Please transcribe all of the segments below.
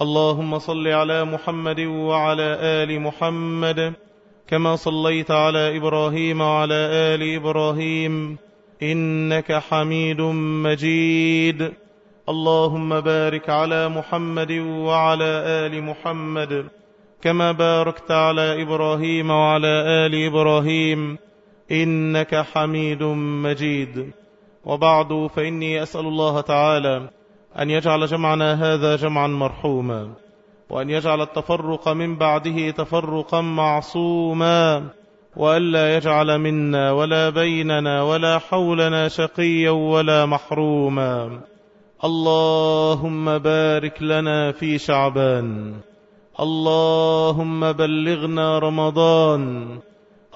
اللهم صل على محمد وعلى آل محمد كما صليت على إبراهيم وعلى آل إبراهيم إنك حميد مجيد. اللهم بارك على محمد وعلى آل محمد كما باركت على إبراهيم وعلى آل إبراهيم إنك حميد مجيد. وبعد فإني أسأل الله تعالى أن يجعل جمعنا هذا جمعا مرحوما وأن يجعل التفرق من بعده تفرقا معصوما وألا يجعل منا ولا بيننا ولا حولنا شقيا ولا محروما. اللهم بارك لنا في شعبان اللهم بلغنا رمضان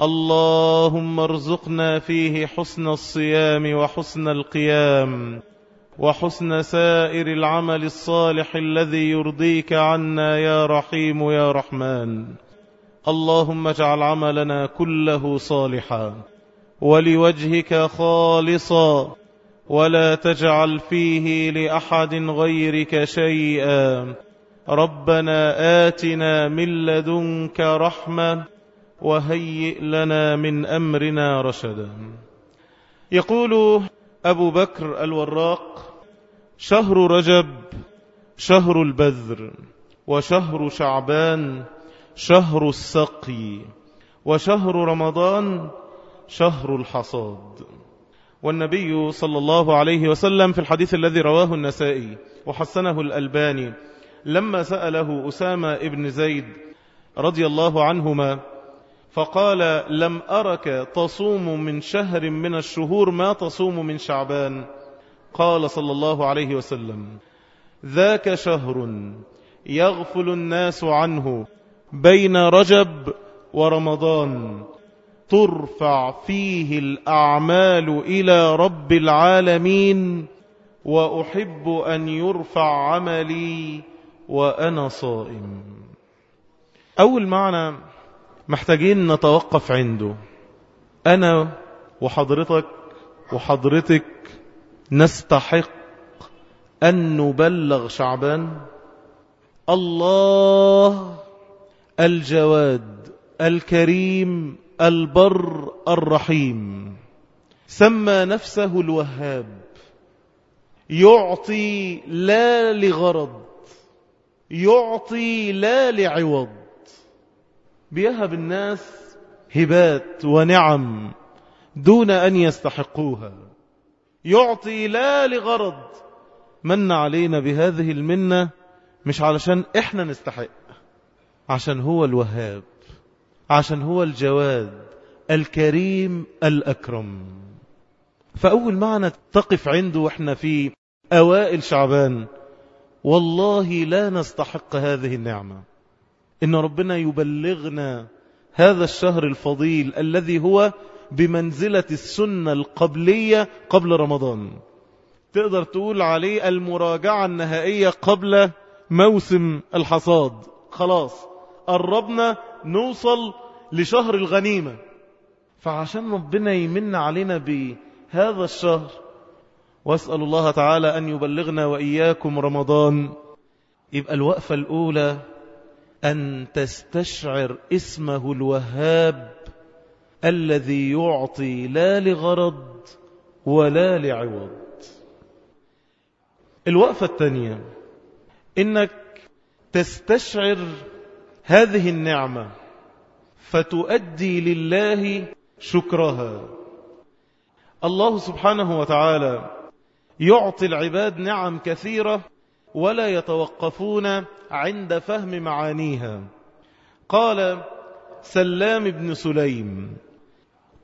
اللهم ارزقنا فيه حسن الصيام وحسن القيام. وحسن سائر العمل الصالح الذي يرضيك عنا يا رحيم يا رحمن. اللهم اجعل عملنا كله صالحا ولوجهك خالصا ولا تجعل فيه لأحد غيرك شيئا. ربنا آتنا من لدنك رحمة وهيئ لنا من أمرنا رشدا. يقول أبو بكر الوراق شهر رجب شهر البذر وشهر شعبان شهر السقي وشهر رمضان شهر الحصاد. والنبي صلى الله عليه وسلم في الحديث الذي رواه النسائي وحسنه الألباني لما سأله أسامة ابن زيد رضي الله عنهما فقال لم أرك تصوم من شهر من الشهور ما تصوم من شعبان. قال صلى الله عليه وسلم ذاك شهر يغفل الناس عنه بين رجب ورمضان ترفع فيه الأعمال إلى رب العالمين وأحب أن يرفع عملي وأنا صائم. أول معنى محتاجين نتوقف عنده. أنا وحضرتك وحضرتك نستحق أن نبلغ شعبان. الله الجواد الكريم البر الرحيم. سمى نفسه الوهاب. يعطي لا لغرض. يعطي لا لعوض. بيهب الناس هبات ونعم دون أن يستحقوها. يعطي لا لغرض. من علينا بهذه المنة؟ مش علشان إحنا نستحق. عشان هو الوهاب. عشان هو الجواد. الكريم الأكرم. فأول معنى تقف عنده وإحنا في أوائل شعبان. والله لا نستحق هذه النعمة. إن ربنا يبلغنا هذا الشهر الفضيل الذي هو بمنزلة السنة القبلية قبل رمضان. تقدر تقول عليه المراجعة النهائية قبل موسم الحصاد. خلاص قربنا نوصل لشهر الغنيمة. فعشان ربنا يمن علينا بهذا الشهر واسأل الله تعالى أن يبلغنا وإياكم رمضان. يبقى الوقفة الأولى أن تستشعر اسمه الوهاب الذي يعطي لا لغرض ولا لعوض. الوقفة الثانية إنك تستشعر هذه النعمة فتؤدي لله شكرها. الله سبحانه وتعالى يعطي العباد نعم كثيرة ولا يتوقفون عند فهم معانيها. قال سلام بن سليم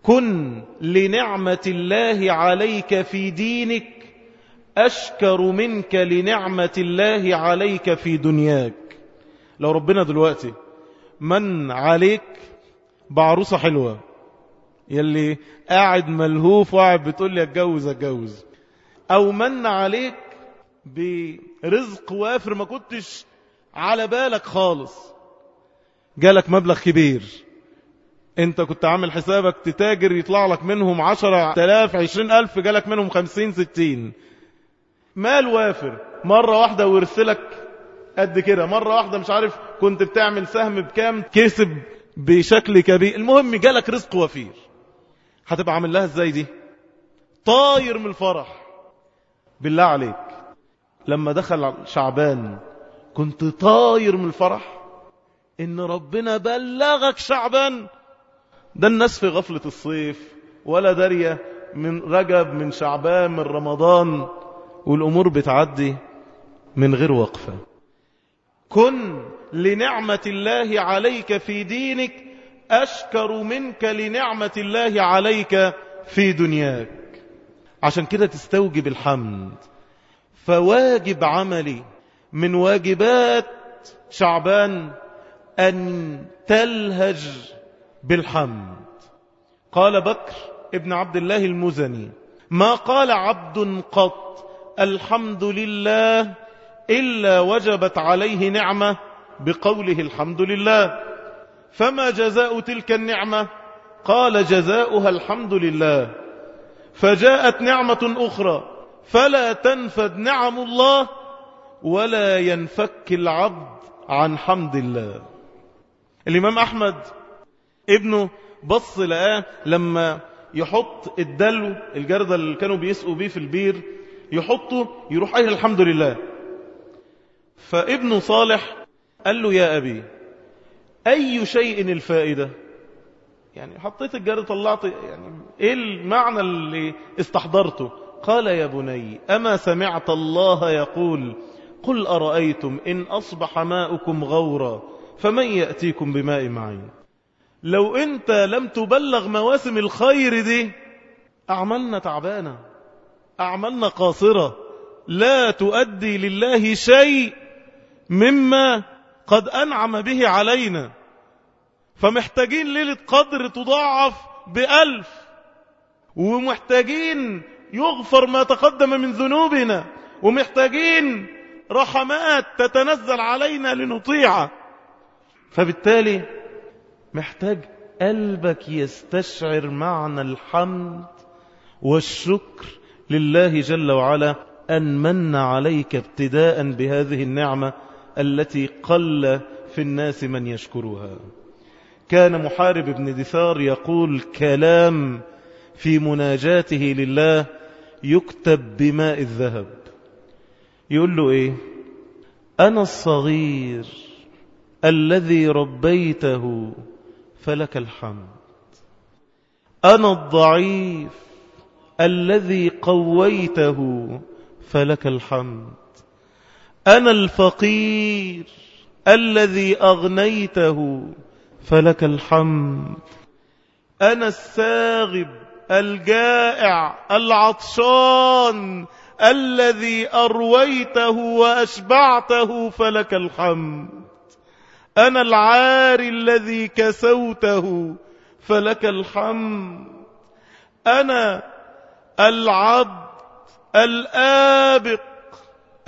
كن لنعمة الله عليك في دينك أشكر منك لنعمة الله عليك في دنياك. لو ربنا دلوقتي من عليك بعروسة حلوة يلي قاعد ملهوف وقاعد بتقول لي أتجوز أتجوز. أو من عليك برزق وافر ما كنتش على بالك خالص جالك مبلغ كبير. انت كنت عامل حسابك تتاجر يطلع لك منهم عشرة تلاف عشرين ألف جالك منهم خمسين ستين. مال وافر. مرة واحدة ورثلك قد كده. مرة واحدة مش عارف كنت بتعمل سهم بكام كسب بشكل كبير. المهم جالك رزق وفير. هتبقى عامل لها إزاي دي؟ طاير من الفرح. بالله عليك. لما دخل شعبان كنت طاير من الفرح. إن ربنا بلغك شعبان. ده الناس في غفلة الصيف ولا دارية من رجب من شعبان من رمضان والأمور بتعدي من غير وقفة. كن لنعمة الله عليك في دينك أشكر منك لنعمة الله عليك في دنياك. عشان كده تستوجب الحمد. فواجب عملي من واجبات شعبان أن تلهج بالحمد. قال بكر ابن عبد الله المزني ما قال عبد قط الحمد لله إلا وجبت عليه نعمة بقوله الحمد لله. فما جزاء تلك النعمة؟ قال جزاؤها الحمد لله. فجاءت نعمة أخرى فلا تنفد نعم الله ولا ينفك العبد عن حمد الله. الإمام أحمد ابنه بص لقاه لما يحط الدلو الجردل اللي كانوا بيسقوا بيه في البير يحطه يروح قايل الحمد لله. فابنه صالح قال له يا أبي أي شيء الفائدة؟ يعني حطيت الجرد طلعت يعني إيه المعنى اللي استحضرته؟ قال يا بني أما سمعت الله يقول قل أرأيتم إن أصبح ماؤكم غورا فمن يأتيكم بماء معين؟ لو أنت لم تبلغ مواسم الخير دي أعمالنا تعبانة أعمالنا قاصرة لا تؤدي لله شيء مما قد أنعم به علينا. فمحتاجين ليلة قدر تضاعف بألف ومحتاجين يغفر ما تقدم من ذنوبنا ومحتاجين رحمات تتنزل علينا لنطيع. فبالتالي محتاج قلبك يستشعر معنى الحمد والشكر لله جل وعلا أن من عليك ابتداء بهذه النعمة التي قل في الناس من يشكرها. كان محارب بن دثار يقول كلام في مناجاته لله يكتب بماء الذهب. يقول له إيه؟ أنا الصغير الذي ربيته فلك الحمد. أنا الضعيف الذي قويته فلك الحمد. أنا الفقير الذي أغنيته فلك الحمد. أنا الساغب الجائع العطشان الذي أرويته وأشبعته فلك الحمد. أنا العاري الذي كسوته فلك الحمد. أنا العبد الآبق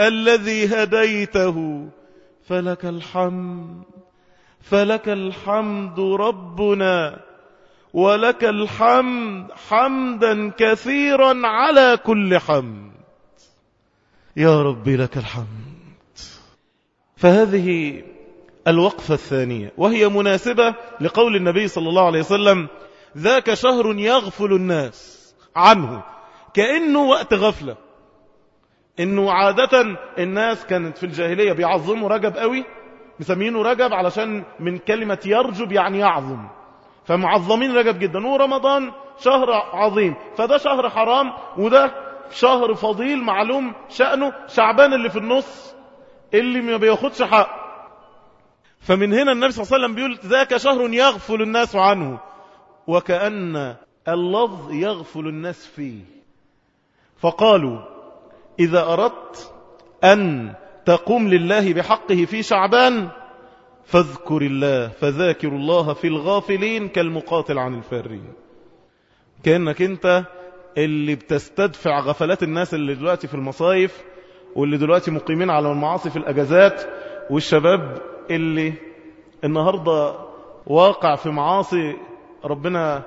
الذي هديته فلك الحمد. فلك الحمد ربنا ولك الحمد حمدا كثيرا على كل حمد. يا ربي لك الحمد. فهذه الوقفة الثانية وهي مناسبة لقول النبي صلى الله عليه وسلم ذاك شهر يغفل الناس عنه كأنه وقت غفلة. إنه عادة الناس كانت في الجاهلية بيعظموا رجب قوي مسمينه رجب علشان من كلمة يرجب يعني يعظم. فمعظمين رجب جدا ورمضان شهر عظيم. فده شهر حرام وده شهر فضيل معلوم شأنه. شعبان اللي في النص اللي ما بياخدش حق. فمن هنا النبي صلى الله عليه وسلم بيقول ذاك شهر يغفل الناس عنه. وكأن اللفظ يغفل الناس فيه. فقالوا إذا أردت أن تقوم لله بحقه في شعبان فاذكر الله فذاكر الله في الغافلين كالمقاتل عن الفارين. كأنك أنت اللي بتستدفع غفلات الناس اللي دلوقتي في المصايف واللي دلوقتي مقيمين على المعاصي في الأجازات والشباب اللي النهاردة واقع في معاصي ربنا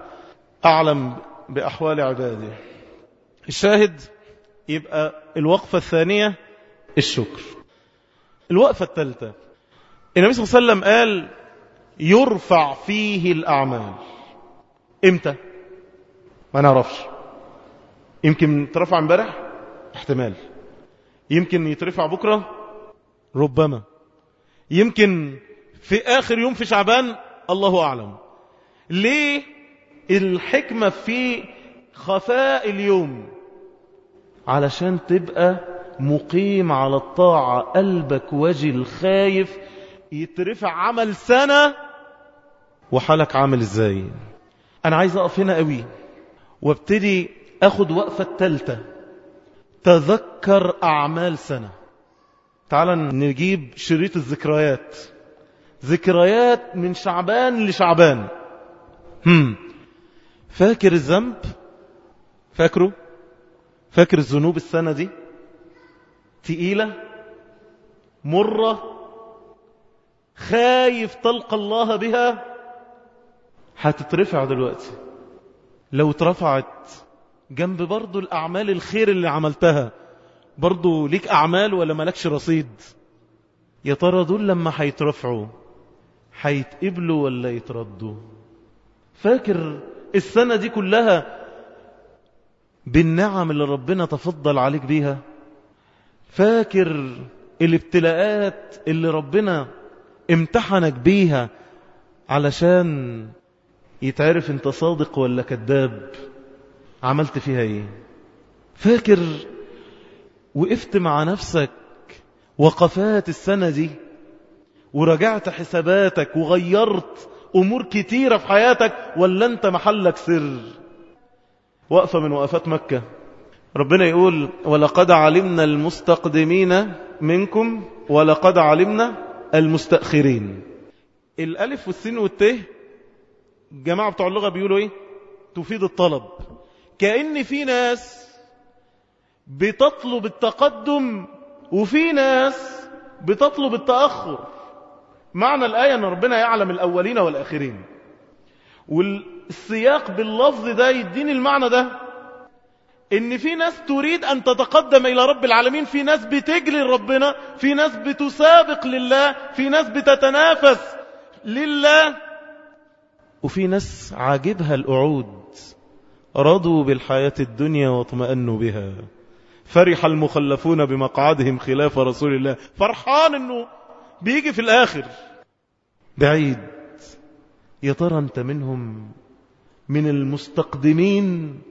أعلم بأحوال عباده. الشاهد يبقى الوقفة الثانية الشكر. الوقفة الثالثة النبي صلى الله عليه وسلم قال يرفع فيه الأعمال. إمتى؟ ما نعرفش. يمكن ترفع امبارح؟ احتمال. يمكن يترفع بكرة؟ ربما. يمكن في آخر يوم في شعبان الله أعلم. ليه؟ الحكمة في خفاء اليوم. علشان تبقى مقيم على الطاعة قلبك وجل خايف يترفع عمل سنة. وحالك عامل إزاي؟ أنا عايز أقف هنا قوي. وابتدي أخد وقفة التالتة تذكر أعمال سنة. تعال نجيب شريط الذكريات. ذكريات من شعبان لشعبان. هم. فاكر الذنب؟ فاكره؟ فاكر الذنوب السنة دي؟ تقيلة؟ مرة؟ خايف تلقى الله بها؟ هتترفع دلوقتي. لو اترفعت جنب برضو الأعمال الخير اللي عملتها. برضو ليك أعمال ولا ملكش رصيد؟ يا ترى دول لما هيترفعوا هيتقبلوا ولا يتردوا؟ فاكر السنة دي كلها بالنعم اللي ربنا تفضل عليك بيها؟ فاكر الابتلاءات اللي ربنا امتحنك بيها علشان يتعرف انت صادق ولا كذاب؟ عملت فيها إيه؟ فاكر وقفت مع نفسك وقفات السنة دي ورجعت حساباتك وغيرت أمور كتيرة في حياتك ولا أنت محلك سر؟ وقفة من وقفات مكة. ربنا يقول ولقد علمنا المستقدمين منكم ولقد علمنا المستأخرين. الألف والسين والته الجماعة بتوع اللغة بيقولوا إيه؟ تفيد الطلب. كأن في ناس بتطلب التقدم وفي ناس بتطلب التأخر. معنى الآية أن ربنا يعلم الأولين والآخرين. والسياق باللفظ ده يديني المعنى ده إن في ناس تريد أن تتقدم إلى رب العالمين في ناس بتجري لربنا في ناس بتسابق لله في ناس بتتنافس لله وفي ناس عاجبها القعود رضوا بالحياة الدنيا واطمأنوا بها. فرح المخلفون بمقعدهم خلاف رسول الله. فرحان إنه بيجي في الآخر. بعيد. يا ترى أنت منهم من المستقدمين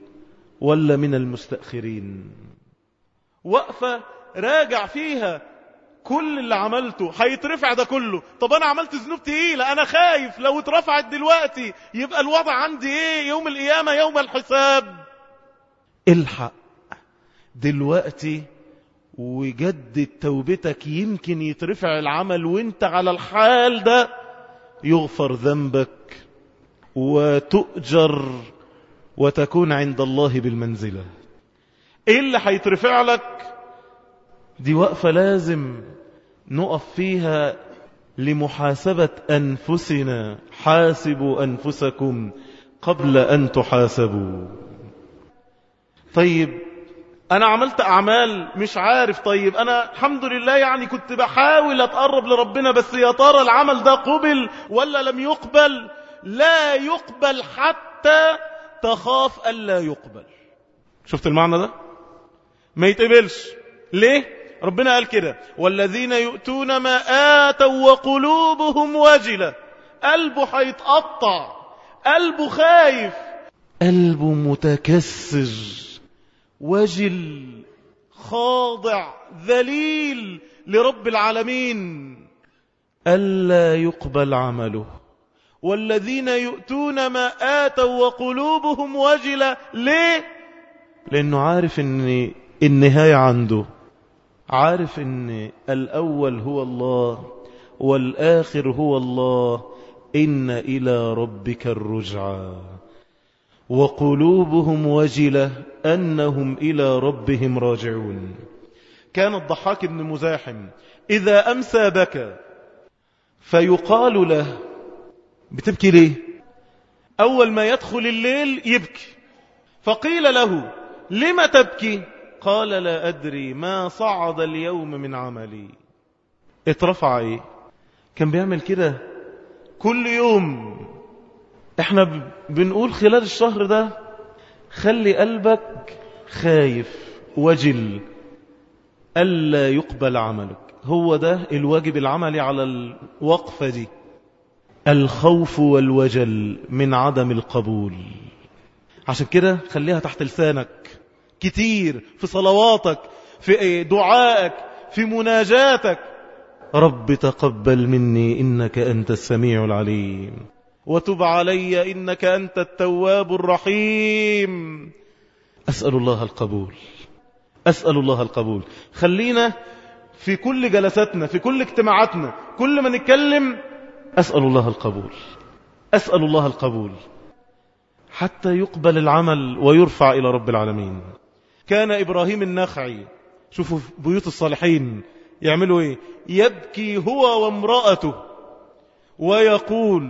ولا من المستأخرين؟ وقفة راجع فيها كل اللي عملته. هيترفع ده كله. طب أنا عملت ذنوب تقيلة. أنا خايف. لو اترفعت دلوقتي يبقى الوضع عندي إيه؟ يوم القيامة يوم الحساب. الحق. دلوقتي وجدد توبتك يمكن يترفع العمل وانت على الحال ده يغفر ذنبك وتؤجر وتكون عند الله بالمنزلة. إيه اللي هيترفع لك؟ دي وقفة لازم نقف فيها لمحاسبة أنفسنا. حاسبوا أنفسكم قبل أن تحاسبوا. طيب أنا عملت أعمال مش عارف طيب أنا الحمد لله يعني كنت بحاول أتقرب لربنا بس يا ترى العمل ده قبل ولا لم يقبل؟ لا يقبل حتى تخاف ألا يقبل. شفت المعنى ده؟ ما يتقبلش. ليه؟ ربنا قال كده والذين يؤتون ما آتوا وقلوبهم وجلة قلبه هيتقطع قلبه خايف. قلبه متكسر وجل خاضع ذليل لرب العالمين. ألا يقبل عمله. والذين يؤتون ما آتوا وقلوبهم وجلة ليه؟ لأنه عارف أن النهاية عنده. عارف أن الأول هو الله والآخر هو الله. إن إلى ربك الرجعى. وقلوبهم وجلة أنهم إلى ربهم راجعون. كان الضحاك بن مزاحم إذا أمسى بكى فيقال له بتبكي ليه؟ أول ما يدخل الليل يبكي. فقيل له لم تبكي؟ قال لا أدري ما صعد اليوم من عملي. اترفع إيه؟ كان بيعمل كده كل يوم. إحنا بنقول خلال الشهر ده خلي قلبك خايف وجل ألا يقبل عملك. هو ده الواجب العملي على الوقفة دي. الخوف والوجل من عدم القبول. عشان كده خليها تحت لسانك. كتير في صلواتك في دعائك في مناجاتك. رب تقبل مني إنك أنت السميع العليم. وتب علي إنك أنت التواب الرحيم. أسأل الله القبول. أسأل الله القبول. خلينا في كل جلساتنا في كل اجتماعاتنا كل ما نتكلم أسأل الله القبول. أسأل الله القبول. حتى يقبل العمل ويرفع إلى رب العالمين. كان إبراهيم النخعي شوفوا بيوت الصالحين يعملوا إيه؟ يبكي هو وامرأته ويقول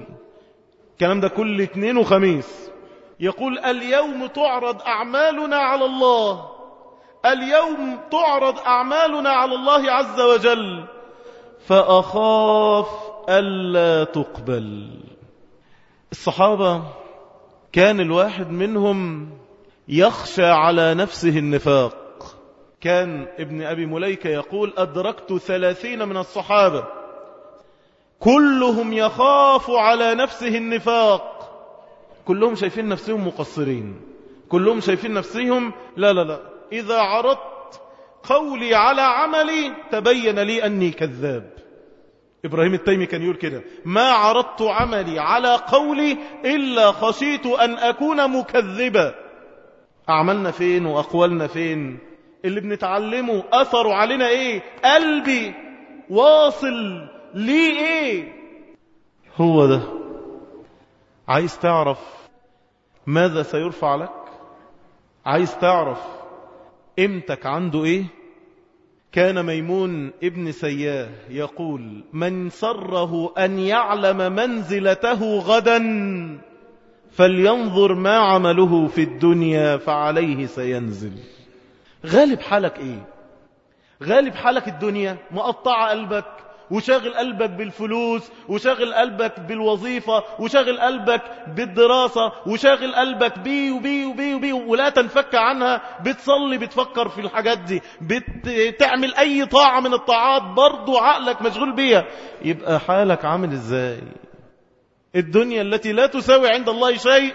الكلام ده كل اثنين وخميس. يقول اليوم تعرض أعمالنا على الله. اليوم تعرض أعمالنا على الله عز وجل. فأخاف ألا تقبل. الصحابة كان الواحد منهم يخشى على نفسه النفاق. كان ابن أبي مليكة يقول أدركت ثلاثين من الصحابة. كلهم يخاف على نفسه النفاق. كلهم شايفين نفسهم مقصرين. كلهم شايفين نفسهم لا لا لا. إذا عرضت قولي على عملي تبين لي أني كذاب. إبراهيم التيمي كان يقول كده. ما عرضت عملي على قولي إلا خشيت أن أكون مكذبا. أعملنا فين وأقوالنا فين؟ اللي بنتعلمه أثر علينا إيه؟ قلبي واصل لي إيه هو ده. عايز تعرف ماذا سيرفع لك؟ عايز تعرف قيمتك عنده إيه؟ كان ميمون ابن سياه يقول من سره أن يعلم منزلته غدا فلينظر ما عمله في الدنيا فعليه سينزل. غالب حالك إيه؟ غالب حالك الدنيا مقطع قلبك. وشاغل قلبك بالفلوس وشاغل قلبك بالوظيفة وشاغل قلبك بالدراسة وشاغل قلبك بي وبي وبي وبي ولا تنفك عنها. بتصلي بتفكر في الحاجات دي. بتعمل أي طاعة من الطاعات برضو عقلك مشغول بيها. يبقى حالك عامل إزاي؟ الدنيا التي لا تساوي عند الله شيء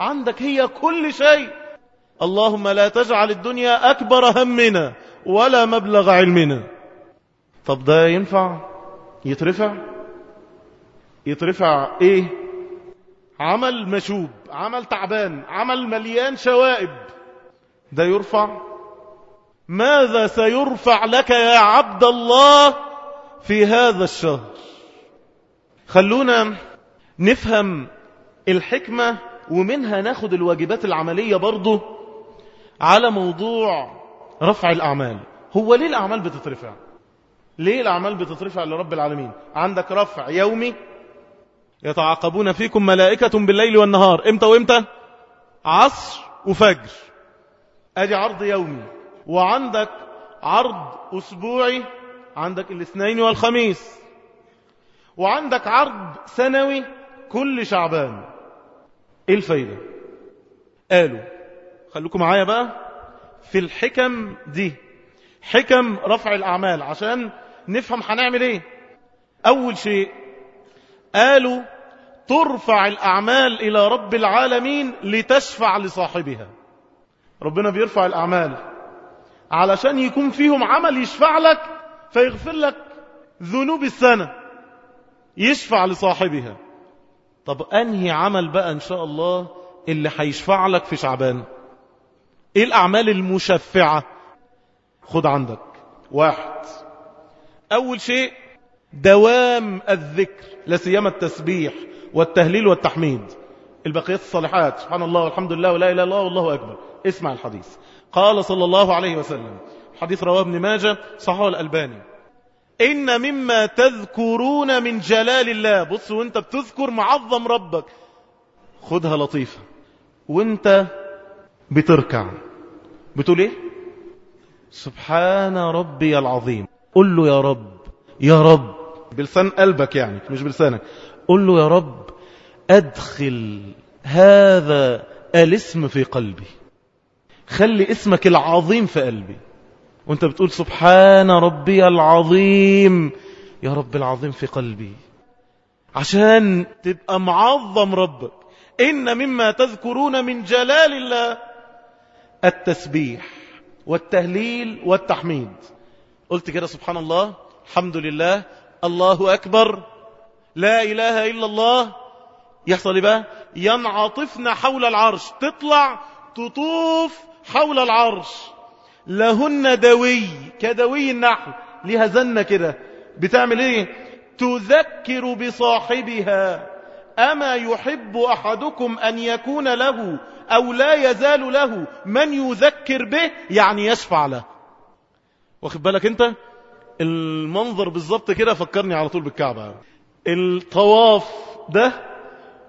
عندك هي كل شيء. اللهم لا تجعل الدنيا أكبر همنا ولا مبلغ علمنا. طب ده ينفع يترفع؟ يترفع إيه؟ عمل مشوب عمل تعبان عمل مليان شوائب. ده يرفع؟ ماذا سيرفع لك يا عبد الله في هذا الشهر؟ خلونا نفهم الحكمة ومنها ناخد الواجبات العملية برضو على موضوع رفع الأعمال. هو ليه الأعمال بتترفع؟ ليه الأعمال بتترفع لرب العالمين؟ عندك رفع يومي يتعاقبون فيكم ملائكة بالليل والنهار. إمتى وإمتى؟ عصر وفجر. أدي عرض يومي. وعندك عرض أسبوعي. عندك الاثنين والخميس. وعندك عرض سنوي كل شعبان. إيه الفايدة؟ قالوا خلوكم معايا بقى في الحكم دي. حكم رفع الأعمال. عشان نفهم هنعمل إيه؟ أول شيء قالوا ترفع الأعمال إلى رب العالمين لتشفع لصاحبها. ربنا بيرفع الأعمال علشان يكون فيهم عمل يشفع لك فيغفر لك ذنوب السنة يشفع لصاحبها. طب أنهي عمل بقى إن شاء الله اللي هيشفع لك في شعبان؟ إيه الأعمال المشفعة؟ خد عندك واحد أول شيء دوام الذكر لا سيما التسبيح والتهليل والتحميد. البقيات الصالحات سبحان الله والحمد لله ولا إله إلا الله والله أكبر. اسمع الحديث. قال صلى الله عليه وسلم حديث رواه ابن ماجه صححه الألباني. إن مما تذكرون من جلال الله. بص وأنت بتذكر معظم ربك. خدها لطيفة. وأنت بتركع. بتقول إيه؟ سبحان ربي العظيم. قل له يا رب يا رب. بلسان قلبك يعني مش بلسانك. قل له يا رب أدخل هذا الاسم في قلبي. خلي اسمك العظيم في قلبي. وأنت بتقول سبحان ربي العظيم. يا رب العظيم في قلبي. عشان تبقى معظم ربك. إن مما تذكرون من جلال الله التسبيح والتهليل والتحميد. قلت كده سبحان الله الحمد لله الله أكبر لا إله إلا الله. يحصل بقى؟ ينعطفن حول العرش تطلع تطوف حول العرش. لهن دوي كدوي النحل ليها زنة كده. بتعمل إيه؟ تذكر بصاحبها. أما يحب أحدكم أن يكون له أو لا يزال له من يذكر به؟ يعني يشفع له. واخد بالك انت؟ المنظر بالظبط كده فكرني على طول بالكعبة. الطواف ده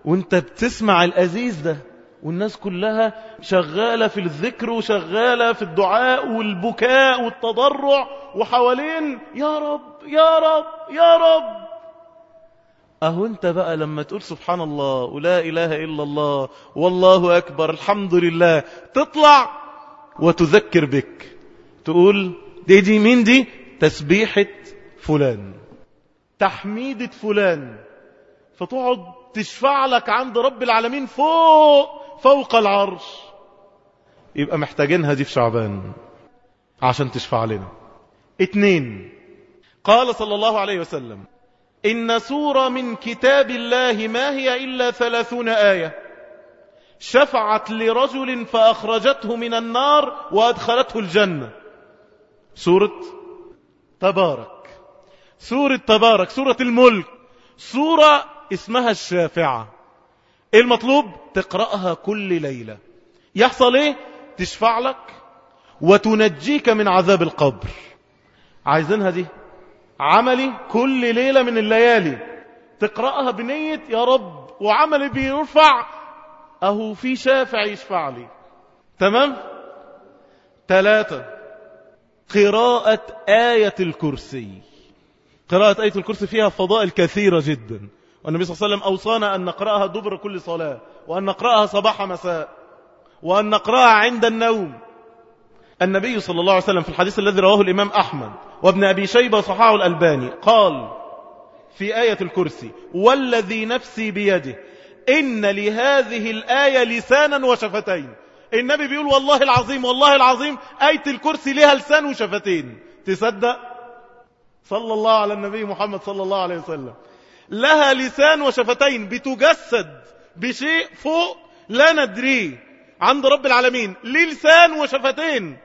وانت بتسمع الأزيز ده والناس كلها شغالة في الذكر وشغالة في الدعاء والبكاء والتضرع وحوالين يا رب يا رب يا رب. أهو أنت بقى لما تقول سبحان الله ولا إله إلا الله والله أكبر الحمد لله تطلع وتذكر بك. تقول دي دي مين دي؟ تسبيحة فلان. تحميدة فلان. فتقعد تشفع لك عند رب العالمين فوق فوق العرش. يبقى محتاجينها دي في شعبان عشان تشفع لنا. اتنين. قال صلى الله عليه وسلم إن سورة من كتاب الله ما هي إلا ثلاثون آية. شفعت لرجل فأخرجته من النار وأدخلته الجنة. سورة تبارك. سورة تبارك سورة الملك. سورة اسمها الشافعة. إيه المطلوب؟ تقرأها كل ليلة. يحصل إيه؟ تشفع لك وتنجيك من عذاب القبر. عايزينها دي؟ عملي كل ليلة من الليالي. تقرأها بنية يا رب وعملي بيرفع. أهو في شافع يشفع لي. تمام؟ ثلاثة قراءة آية الكرسي. قراءة آية الكرسي فيها فضائل كثيرة جدا. والنبي صلى الله عليه وسلم أوصانا أن نقرأها دبر كل صلاة وأن نقرأها صباح مساء وأن نقرأها عند النوم. النبي صلى الله عليه وسلم في الحديث الذي رواه الإمام أحمد وابن أبي شيبة صححه الألباني قال في آية الكرسي والذي نفسي بيده إن لهذه الآية لسانا وشفتين. النبي بيقول والله العظيم والله العظيم آية الكرسي لها لسان وشفتين. تصدق؟ صلى الله على النبي محمد صلى الله عليه وسلم. لها لسان وشفتين بتجسد بشيء فوق لا ندريه عند رب العالمين ليه لسان وشفتين.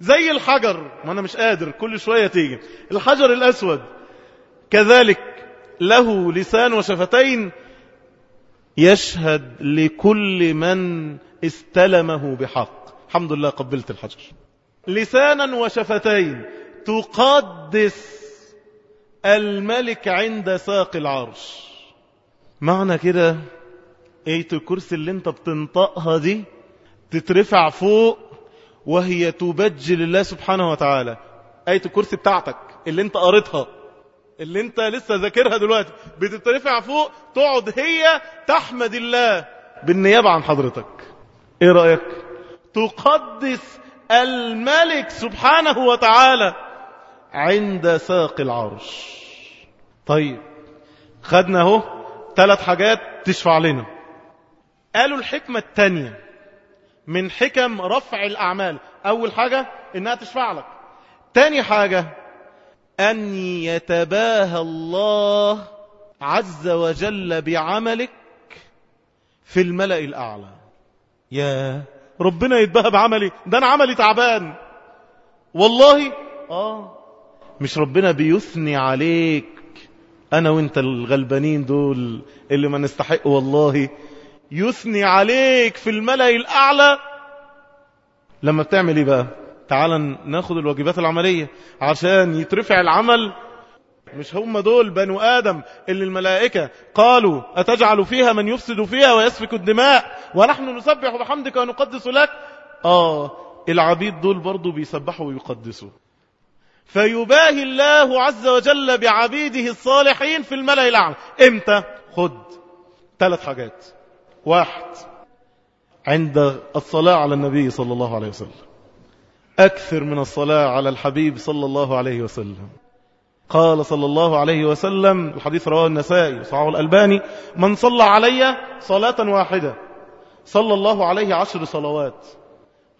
زي الحجر. ما أنا مش قادر كل شوية تيجي. الحجر الأسود. كذلك له لسان وشفتين. يشهد لكل من استلمه بحق. الحمد لله قبلت الحجر. لسانا وشفتين. تقدس الملك عند ساق العرش. معنى كده إيه الكرسي اللي انت بتنطقها دي؟ تترفع فوق وهي تبجل الله سبحانه وتعالى. آية الكرسي بتاعتك اللي انت قريتها؟ اللي انت لسه ذاكرها دلوقتي. بتترفع فوق تقعد هي تحمد الله بالنيابة عن حضرتك. إيه رأيك؟ تقدس الملك سبحانه وتعالى عند ساق العرش. طيب خدنا أهو ثلاث حاجات تشفع لنا. قالوا الحكمة التانية من حكم رفع الأعمال. أول حاجة إنها تشفع لك. تاني حاجة أن يتباهى الله عز وجل بعملك في الملأ الأعلى. يا ربنا يتباهى بعملي ده أنا عملي تعبان. والله آه مش ربنا بيثني عليك. أنا وأنت الغلبانين دول اللي ما نستحق والله. يثني عليك في الملأ الأعلى. لما بتعمل إيه بقى؟ تعال ناخد الواجبات العملية عشان يترفع العمل. مش هم دول بنو آدم اللي الملائكة قالوا أتجعل فيها من يفسد فيها ويسفك الدماء ونحن نسبح بحمدك ونقدس لك؟ آه العبيد دول برضو بيسبحوا ويقدسوا. فيباهي الله عز وجل بعبيده الصالحين في الملأ الأعلى إمتى؟ خد ثلاث حاجات. واحد عند الصلاة على النبي صلى الله عليه وسلم. أكثر من الصلاة على الحبيب صلى الله عليه وسلم. قال صلى الله عليه وسلم الحديث رواه النسائي وصححه الألباني من صلى علي صلاة واحدة. صلى الله عليه عشر صلوات.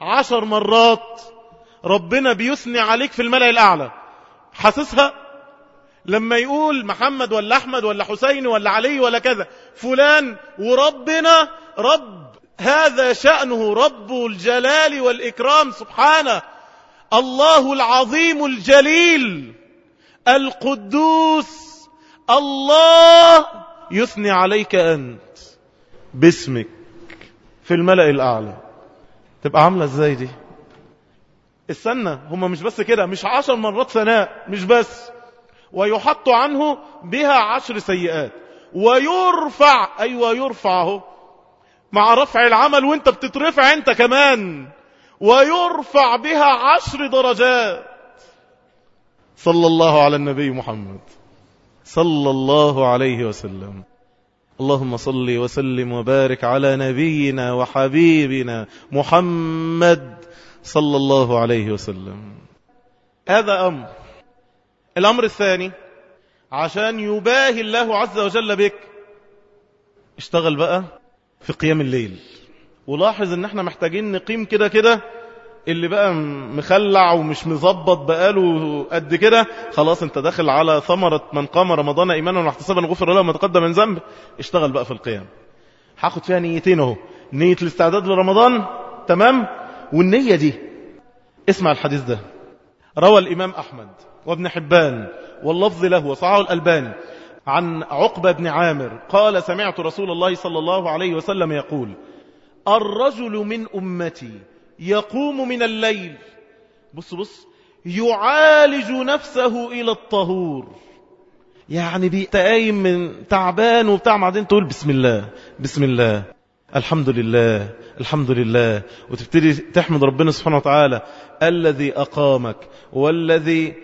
عشر مرات ربنا بيثني عليك في الملأ الأعلى. حاسسها؟ لما يقول محمد ولا أحمد ولا حسين ولا علي ولا كذا فلان وربنا رب هذا شأنه رب الجلال والإكرام سبحانه الله العظيم الجليل. القدوس الله يثني عليك أنت باسمك في الملأ الأعلى. تبقى عاملة إزاي دي؟ استنى هما مش بس كده مش عشر مرات ثناء مش بس. ويحط عنه بها عشر سيئات. ويرفع أيوة يرفع أهو. مع رفع العمل وانت بتترفع انت كمان. ويرفع بها عشر درجات. صلى الله على النبي محمد. صلى الله عليه وسلم. اللهم صل وسلم وبارك على نبينا وحبيبنا محمد صلى الله عليه وسلم. هذا أمر. الأمر الثاني عشان يباهي الله عز وجل بك اشتغل بقى في قيام الليل. ولاحظ إن إحنا محتاجين نقيم كده كده اللي بقى مخلع ومش مظبط بقاله قد كده خلاص انت داخل على ثمرة من قام رمضان إيمانا واحتسابا غفر له ما تقدم من ذنب. اشتغل بقى في القيام. هاخد فيها نيتين اهو. نية الاستعداد لرمضان تمام؟ والنية دي اسمع الحديث ده. روى الإمام أحمد وابن حبان واللفظ له وصعه الألباني. عن عقبة بن عامر قال سمعت رسول الله صلى الله عليه وسلم يقول الرجل من أمتي يقوم من الليل. بص بص يعالج نفسه إلى الطهور. يعني بيتقايم من تعبان وبتاع بعدين تقول بسم الله بسم الله الحمد لله الحمد لله. وتبتدي تحمد ربنا سبحانه وتعالى. الذي أقامك والذي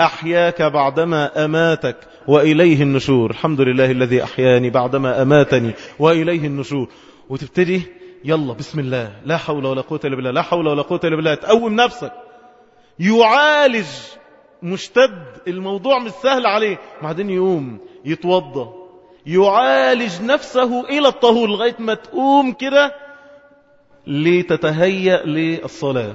أحياك بعدما أماتك وإليه النشور. الحمد لله الذي أحياني بعدما أماتني وإليه النشور. وتبتدي يلا بسم الله. لا حول ولا قوة إلا بالله. لا حول ولا قوة إلا بالله. تقوم نفسك. يعالج مشتد الموضوع مش سهل عليه. بعدين يقوم يتوضى. يعالج نفسه إلى الطهور لغاية ما تقوم كده لتتهيأ للصلاة.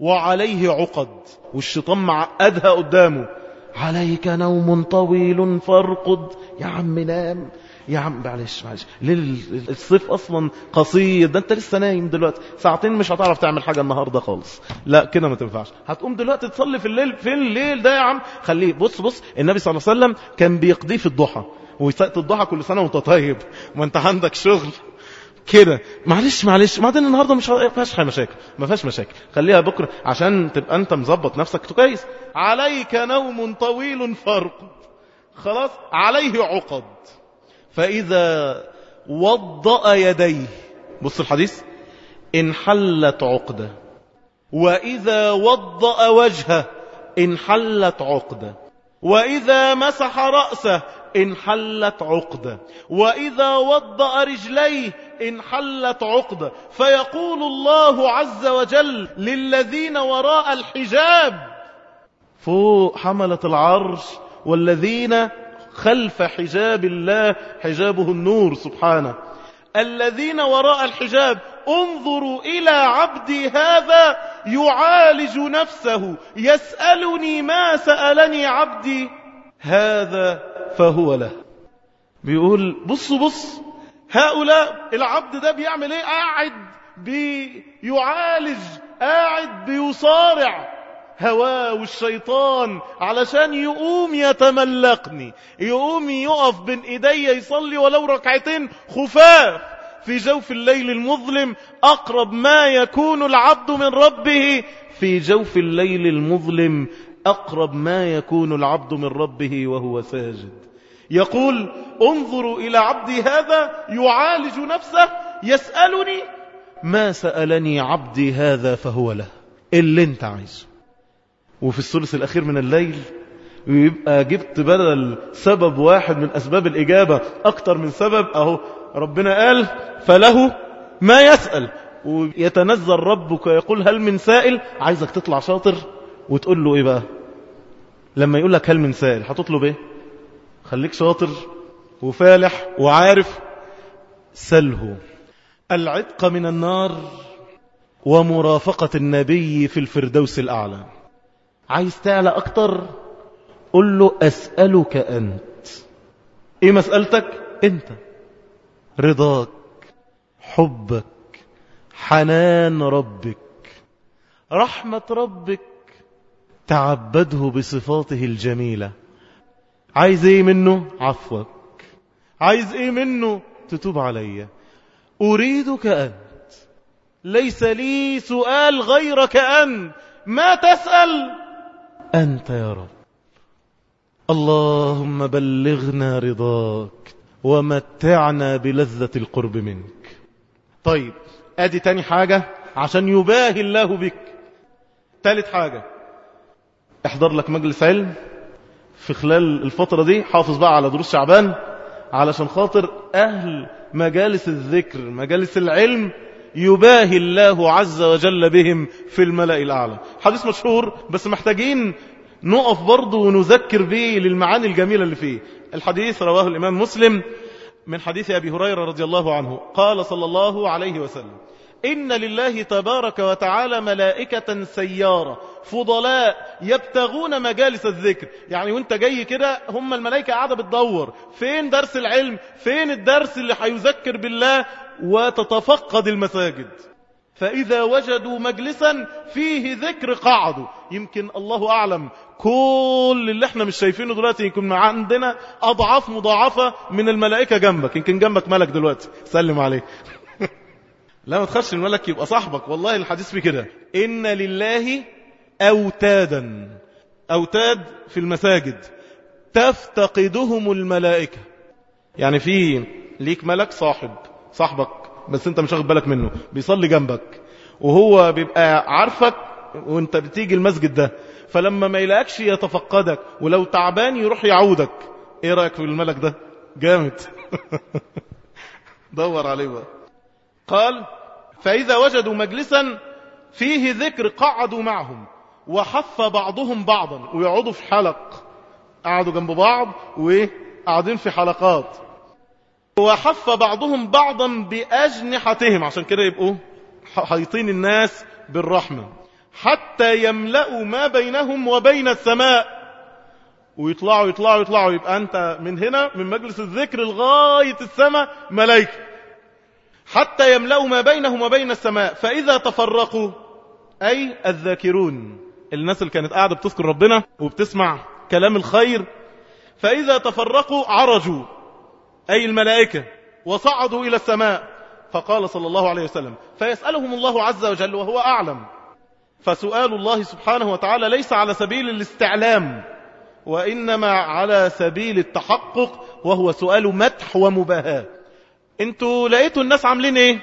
وعليه عقد. والشيطان معقدها قدامه. عليك نوم طويل فارقد. يا عم نام. يا عم معلش معلش. ليه الصيف أصلا قصير. ده أنت لسه نايم دلوقتي. ساعتين مش هتعرف تعمل حاجة النهارده خالص. لا كده ما تنفعش. هتقوم دلوقتي تصلي في الليل. فين الليل ده يا عم؟ خليه بص بص. النبي صلى الله عليه وسلم كان بيقضيه في الضحى. ويسقط الضحى كل سنة وأنت طيب. ما أنت عندك شغل. كده. معلش معلش. بعدين النهارده مش ما فيهاش مشاكل. ما فيهاش مشاكل. خليها بكرة عشان تبقى أنت مظبط نفسك. كويس. عليك نوم طويل فارقد خلاص؟ عليه عقد. فإذا وضأ يديه. بص الحديث. انحلت عقدة. وإذا وضأ وجهه انحلت عقدة. وإذا مسح رأسه انحلت عقدة. وإذا وضأ رجليه انحلت عقدة. فيقول الله عز وجل للذين وراء الحجاب فوق حملة العرش والذين خلف حجاب الله حجابه النور سبحانه. الذين وراء الحجاب انظروا إلى عبدي هذا يعالج نفسه يسألني ما سألني عبدي هذا فهو له. بيقول بص بص هؤلاء العبد ده بيعمل إيه؟ قاعد بيعالج قاعد بيصارع. هواه والشيطان علشان يقوم يتملقني. يقوم يقف بين إيدي يصلي ولو ركعتين خفاف. في جوف الليل المظلم أقرب ما يكون العبد من ربه. في جوف الليل المظلم أقرب ما يكون العبد من ربه وهو ساجد. يقول انظروا إلى عبدي هذا يعالج نفسه يسألني ما سألني عبدي هذا فهو له. اللي انت عايزه. وفي الثلث الأخير من الليل ويبقى جبت بدل سبب واحد من أسباب الإجابة أكتر من سبب أهو ربنا قال فله ما يسأل. ويتنزل ربك ويقول هل من سائل؟ عايزك تطلع شاطر وتقول له إيه بقى؟ لما يقول لك هل من سائل؟ هتطلب إيه؟ خليك شاطر وفالح وعارف. سله. العتق من النار ومرافقة النبي في الفردوس الأعلى. عايز تعلى أكتر؟ قل له أسألك أنت. إيه مسألتك؟ أنت. رضاك حبك حنان ربك رحمة ربك تعبده بصفاته الجميلة. عايز إيه منه؟ عفوك. عايز إيه منه؟ تتوب علي. أريدك أنت. ليس لي سؤال غيرك أنت. ما تسأل! أنت يا رب. اللهم بلغنا رضاك ومتعنا بلذة القرب منك. طيب آدي تاني حاجة عشان يباهي الله بك. تالت حاجة. احضر لك مجلس علم. في خلال الفترة دي حافظ بقى على دروس شعبان علشان خاطر أهل مجالس الذكر مجالس العلم يباهي الله عز وجل بهم في الملأ الأعلى. حديث مشهور بس محتاجين نقف برضه ونذكر به للمعاني الجميلة اللي فيه. الحديث رواه الإمام مسلم من حديث أبي هريرة رضي الله عنه. قال صلى الله عليه وسلم إن لله تبارك وتعالى ملائكة سيارة فضلاء يبتغون مجالس الذكر. يعني وأنت جاي كده هم الملائكة قاعدة بتدور. فين درس العلم؟ فين الدرس اللي هيذكر بالله وتتفقد المساجد؟ فإذا وجدوا مجلسا فيه ذكر قعدوا. يمكن الله أعلم كل اللي إحنا مش شايفينه دلوقتي يكون عندنا أضعاف مضاعفة من الملائكة جنبك. يمكن جنبك ملك دلوقتي. سلم عليه. لا ما تخافش الملك يبقى صاحبك والله الحديث في كده. إن لله أوتادا أوتاد في المساجد تفتقدهم الملائكة. يعني في ليك ملك صاحب صاحبك بس أنت مش واخد بالك منه بيصلي جنبك وهو بيبقى عارفك وأنت بتيجي المسجد ده فلما ما يلاقكش يتفقدك ولو تعبان يروح يعودك. إيه رأيك في الملك ده؟ جامد. دور عليه بقى. قال فإذا وجدوا مجلسا فيه ذكر قعدوا معهم وحف بعضهم بعضا ويقعدوا في حلق. قعدوا جنب بعض وقاعدين في حلقات. وحف بعضهم بعضا بأجنحتهم. عشان كده يبقوا حيطين الناس بالرحمة. حتى يملأوا ما بينهم وبين السماء. ويطلعوا يطلعوا يطلعوا. يبقى أنت من هنا من مجلس الذكر لغاية السماء ملائكة. حتى يملأوا ما بينهم وبين السماء. فإذا تفرقوا أي الذاكرون. الناس اللي كانت قاعدة بتذكر ربنا وبتسمع كلام الخير. فإذا تفرقوا عرجوا أي الملائكة وصعدوا إلى السماء. فقال صلى الله عليه وسلم فيسألهم الله عز وجل وهو أعلم. فسؤال الله سبحانه وتعالى ليس على سبيل الاستعلام وإنما على سبيل التحقق وهو سؤال مدح ومباهاة. أنتوا لقيتوا الناس عاملين إيه؟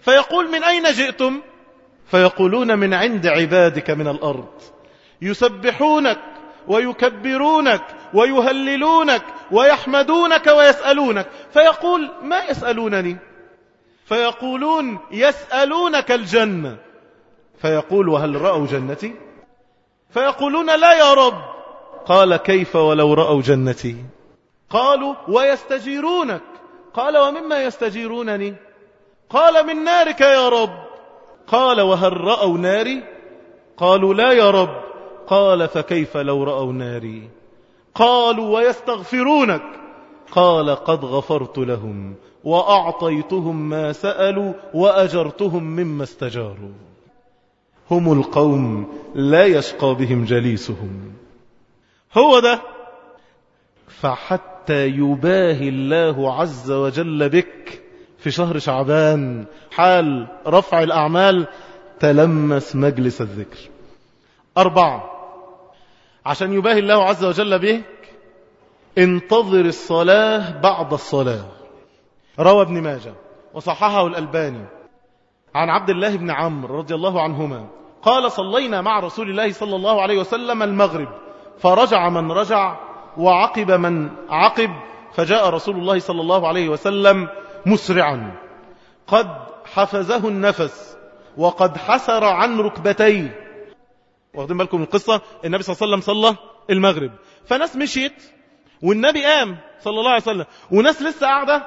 فيقول من أين جئتم؟ فيقولون من عند عبادك من الأرض. يسبحونك ويكبرونك ويهللونك ويحمدونك ويسألونك. فيقول ما يسألونني؟ فيقولون يسألونك الجنة. فيقول وهل رأوا جنتي؟ فيقولون لا يا رب. قال كيف ولو رأوا جنتي؟ قالوا ويستجيرونك. قال ومما يستجيرونني. قال من نارك يا رب. قال وهل رأوا ناري? قالوا لا يا رب. قال فكيف لو رأوا ناري؟ قالوا ويستغفرونك. قال قد غفرت لهم وأعطيتهم ما سألوا وأجرتهم مما استجاروا. هم القوم لا يشقى بهم جليسهم. هو ده. فحتى يباهي الله عز وجل بك في شهر شعبان. حال رفع الأعمال تلمس مجلس الذكر. أربعة عشان يباهي الله عز وجل بك انتظر الصلاة بعد الصلاة. روى ابن ماجه وصححه الألباني عن عبد الله بن عمرو رضي الله عنهما قال صلينا مع رسول الله صلى الله عليه وسلم المغرب فرجع من رجع وعقب من عقب فجاء رسول الله صلى الله عليه وسلم مسرعا. قد حفزه النفس وقد حسر عن ركبتيه. واخدين بالكم من القصة؟ النبي صلى الله عليه وسلم صلى المغرب. فناس مشيت والنبي قام صلى الله عليه وسلم. وناس لسه قاعدة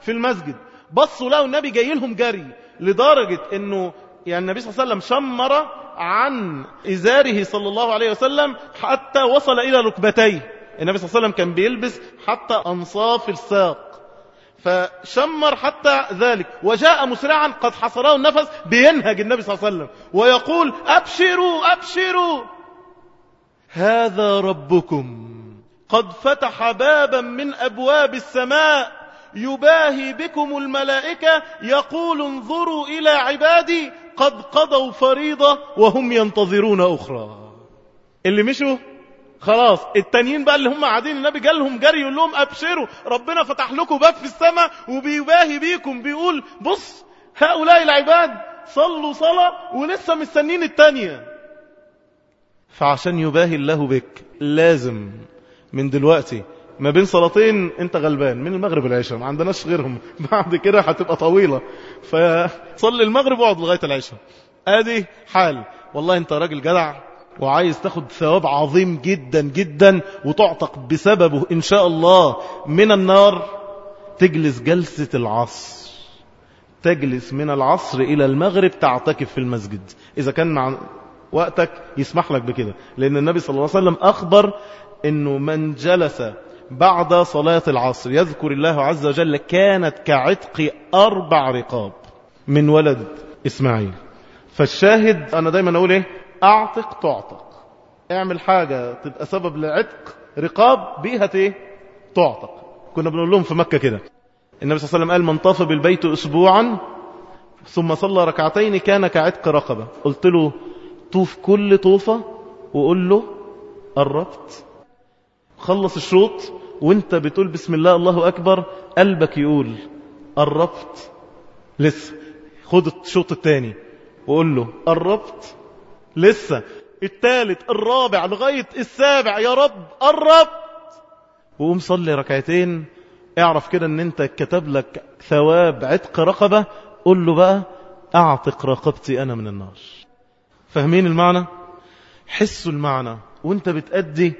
في المسجد. بصوا لقوا النبي جاي لهم جري لدرجة إنه يعني النبي صلى الله عليه وسلم شمر عن إزاره صلى الله عليه وسلم حتى وصل إلى ركبتيه. النبي صلى الله عليه وسلم كان بيلبس حتى أنصاف الساق. فشمر حتى ذلك وجاء مسرعا قد حصره النفس بينهج النبي صلى الله عليه وسلم ويقول أبشروا أبشروا. هذا ربكم قد فتح بابا من أبواب السماء يباهي بكم الملائكة يقول انظروا إلى عبادي قد قضوا فريضة وهم ينتظرون أخرى. اللي مشوا خلاص. التانيين بقى اللي هم قاعدين النبي جالهم جري يقول لهم أبشروا. ربنا فتح لكم باب في السماء وبيباهي بيكم بيقول بص هؤلاء العباد صلوا صلاة ولسه مستنين التانية. فعشان يباهي الله بك لازم من دلوقتي ما بين صلاتين انت غلبان من المغرب والعشاء ما عندناش غيرهم. بعد كده هتبقى طويلة. فصلي المغرب واقعد لغاية العشاء. آدي حال. والله انت راجل جدع. وعايز تاخد ثواب عظيم جدا جدا وتعتق بسببه إن شاء الله من النار تجلس جلسة العصر. تجلس من العصر إلى المغرب تعتكف في المسجد. إذا كان مع وقتك يسمح لك بكده. لأن النبي صلى الله عليه وسلم أخبر أنه من جلس بعد صلاة العصر يذكر الله عز وجل كانت كعتق أربع رقاب من ولد إسماعيل. فالشاهد أنا دايما أقول إيه؟ أعتق تعتق. اعمل حاجة تبقى سبب لعتق رقاب بيها إيه تعتق. كنا بنقول لهم في مكة كده. النبي صلى الله عليه وسلم قال من طاف بالبيت أسبوعا ثم صلى ركعتين كان كعتق رقبة. قلت له طوف كل طوفة؟ وقول له قربت. خلص الشوط وانت بتقول بسم الله الله أكبر قلبك يقول قربت. لسه. خد الشوط الثاني وقول له قربت. لسه الثالث الرابع لغاية السابع يا رب قرب. وقوم صلي ركعتين. اعرف كده ان انت كتب لك ثواب عتق رقبة. قول له بقى أعتق رقبتي أنا من النار. فاهمين المعنى؟ حسوا المعنى. وانت بتأدي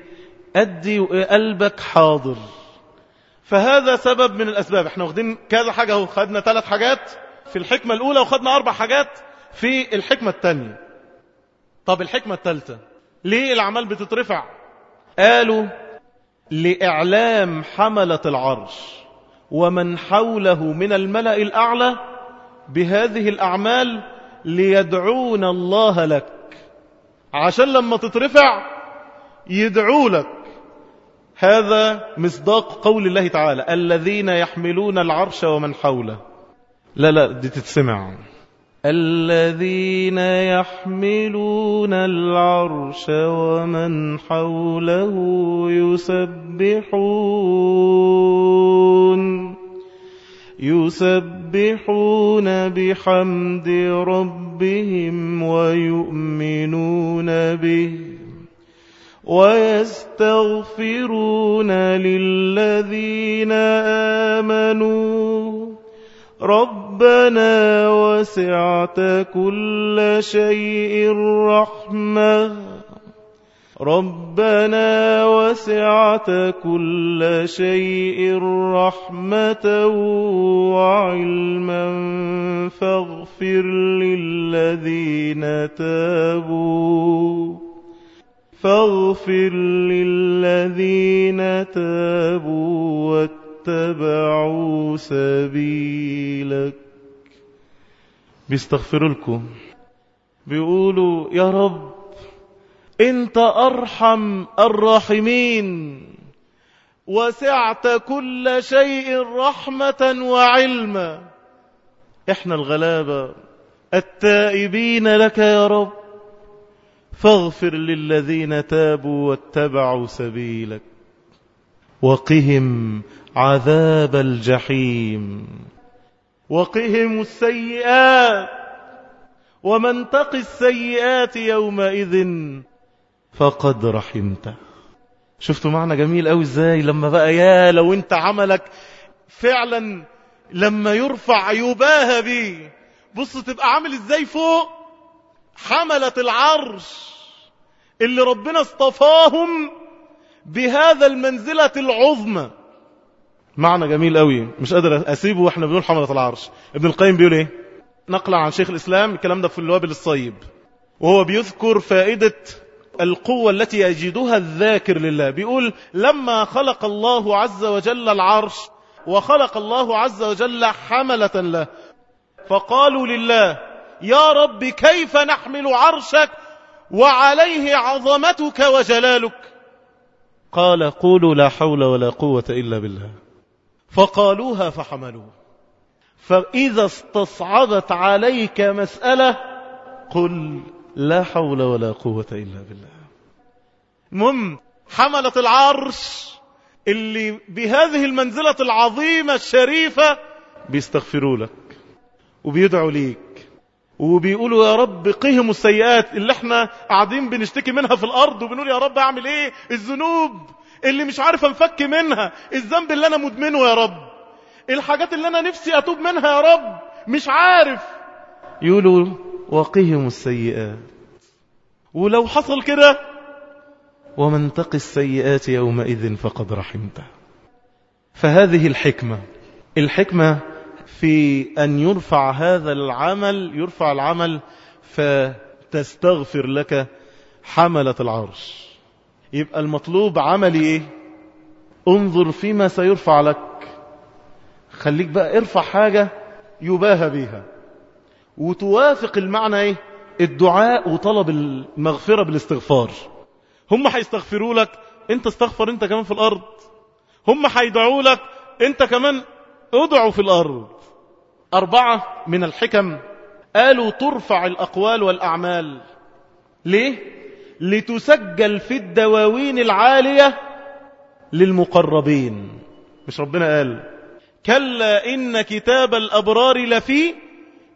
أدي وقلبك حاضر. فهذا سبب من الأسباب. إحنا واخدين كذا حاجة أهو. خدنا ثلاث حاجات في الحكمة الأولى وخدنا أربع حاجات في الحكمة الثانية. طب الحكمة الثالثة ليه الأعمال بتترفع؟ قالوا لإعلام حملة العرش ومن حوله من الملأ الأعلى بهذه الأعمال ليدعون الله لك. عشان لما تترفع يدعوا لك. هذا مصداق قول الله تعالى الذين يحملون العرش ومن حوله. لا لا دي تتسمع. الذين يحملون العرش ومن حوله يسبحون يسبحون بحمد ربهم ويؤمنون به ويستغفرون للذين آمنوا. ربنا وسعت كل شيء رحمة. ربنا وسعت كل شيء رحمة وعلما فاغفر للذين تابوا. فاغفر للذين تابوا واتبعوا سبيلك. بيستغفروا لكم. بيقولوا يا رب أنت أرحم الراحمين. وسعت كل شيء رحمة وعلما. إحنا الغلابة التائبين لك يا رب. فاغفر للذين تابوا واتبعوا سبيلك. وقهم عذاب الجحيم. وقهم السيئات ومن تق السيئات يومئذ فقد رحمته شفتوا معنى جميل قوي إزاي؟ لما بقى يا لو أنت عملك فعلا لما يرفع يباهى بيه بص تبقى عامل إزاي فوق؟ حملة العرش اللي ربنا اصطفاهم بهذا المنزلة العظمى. معنى جميل قوي. مش قادر أسيبه وإحنا بنقول حملة العرش. ابن القيم بيقول إيه؟ نقل عن شيخ الإسلام الكلام ده في الوابل الصيب. وهو بيذكر فائدة القوة التي يجدها الذاكر لله. بيقول لما خلق الله عز وجل العرش وخلق الله عز وجل حملة له فقالوا لله يا رب كيف نحمل عرشك وعليه عظمتك وجلالك؟ قال قولوا لا حول ولا قوة إلا بالله. فقالوها فحملوه. فإذا استصعبت عليك مسألة قل لا حول ولا قوة إلا بالله. المهم حملة العرش اللي بهذه المنزلة العظيمة الشريفة بيستغفروا لك وبيدعوا ليك وبيقولوا يا رب قهم السيئات اللي إحنا قاعدين بنشتكي منها في الأرض وبنقول يا رب أعمل إيه؟ الذنوب. اللي مش عارف انفك منها. الذنب اللي أنا مدمنه يا رب. الحاجات اللي أنا نفسي أتوب منها يا رب. مش عارف. يقولوا وقهم السيئات. ولو حصل كده ومن تق السيئات يومئذ فقد رحمته. فهذه الحكمة. الحكمة في أن يرفع هذا العمل يرفع العمل فتستغفر لك حملة العرش. يبقى المطلوب عملي إيه؟ انظر فيما سيرفع لك. خليك بقى ارفع حاجة يباهى بيها. وتوافق المعنى إيه؟ الدعاء وطلب المغفرة بالاستغفار. هم هيستغفروا لك انت استغفر انت كمان في الأرض. هم هيدعوا لك انت كمان ادعوا في الأرض. أربعة من الحكم قالوا ترفع الأقوال والأعمال. ليه؟ لتسجل في الدواوين العالية للمقربين. مش ربنا قال كلا إن كتاب الأبرار لفي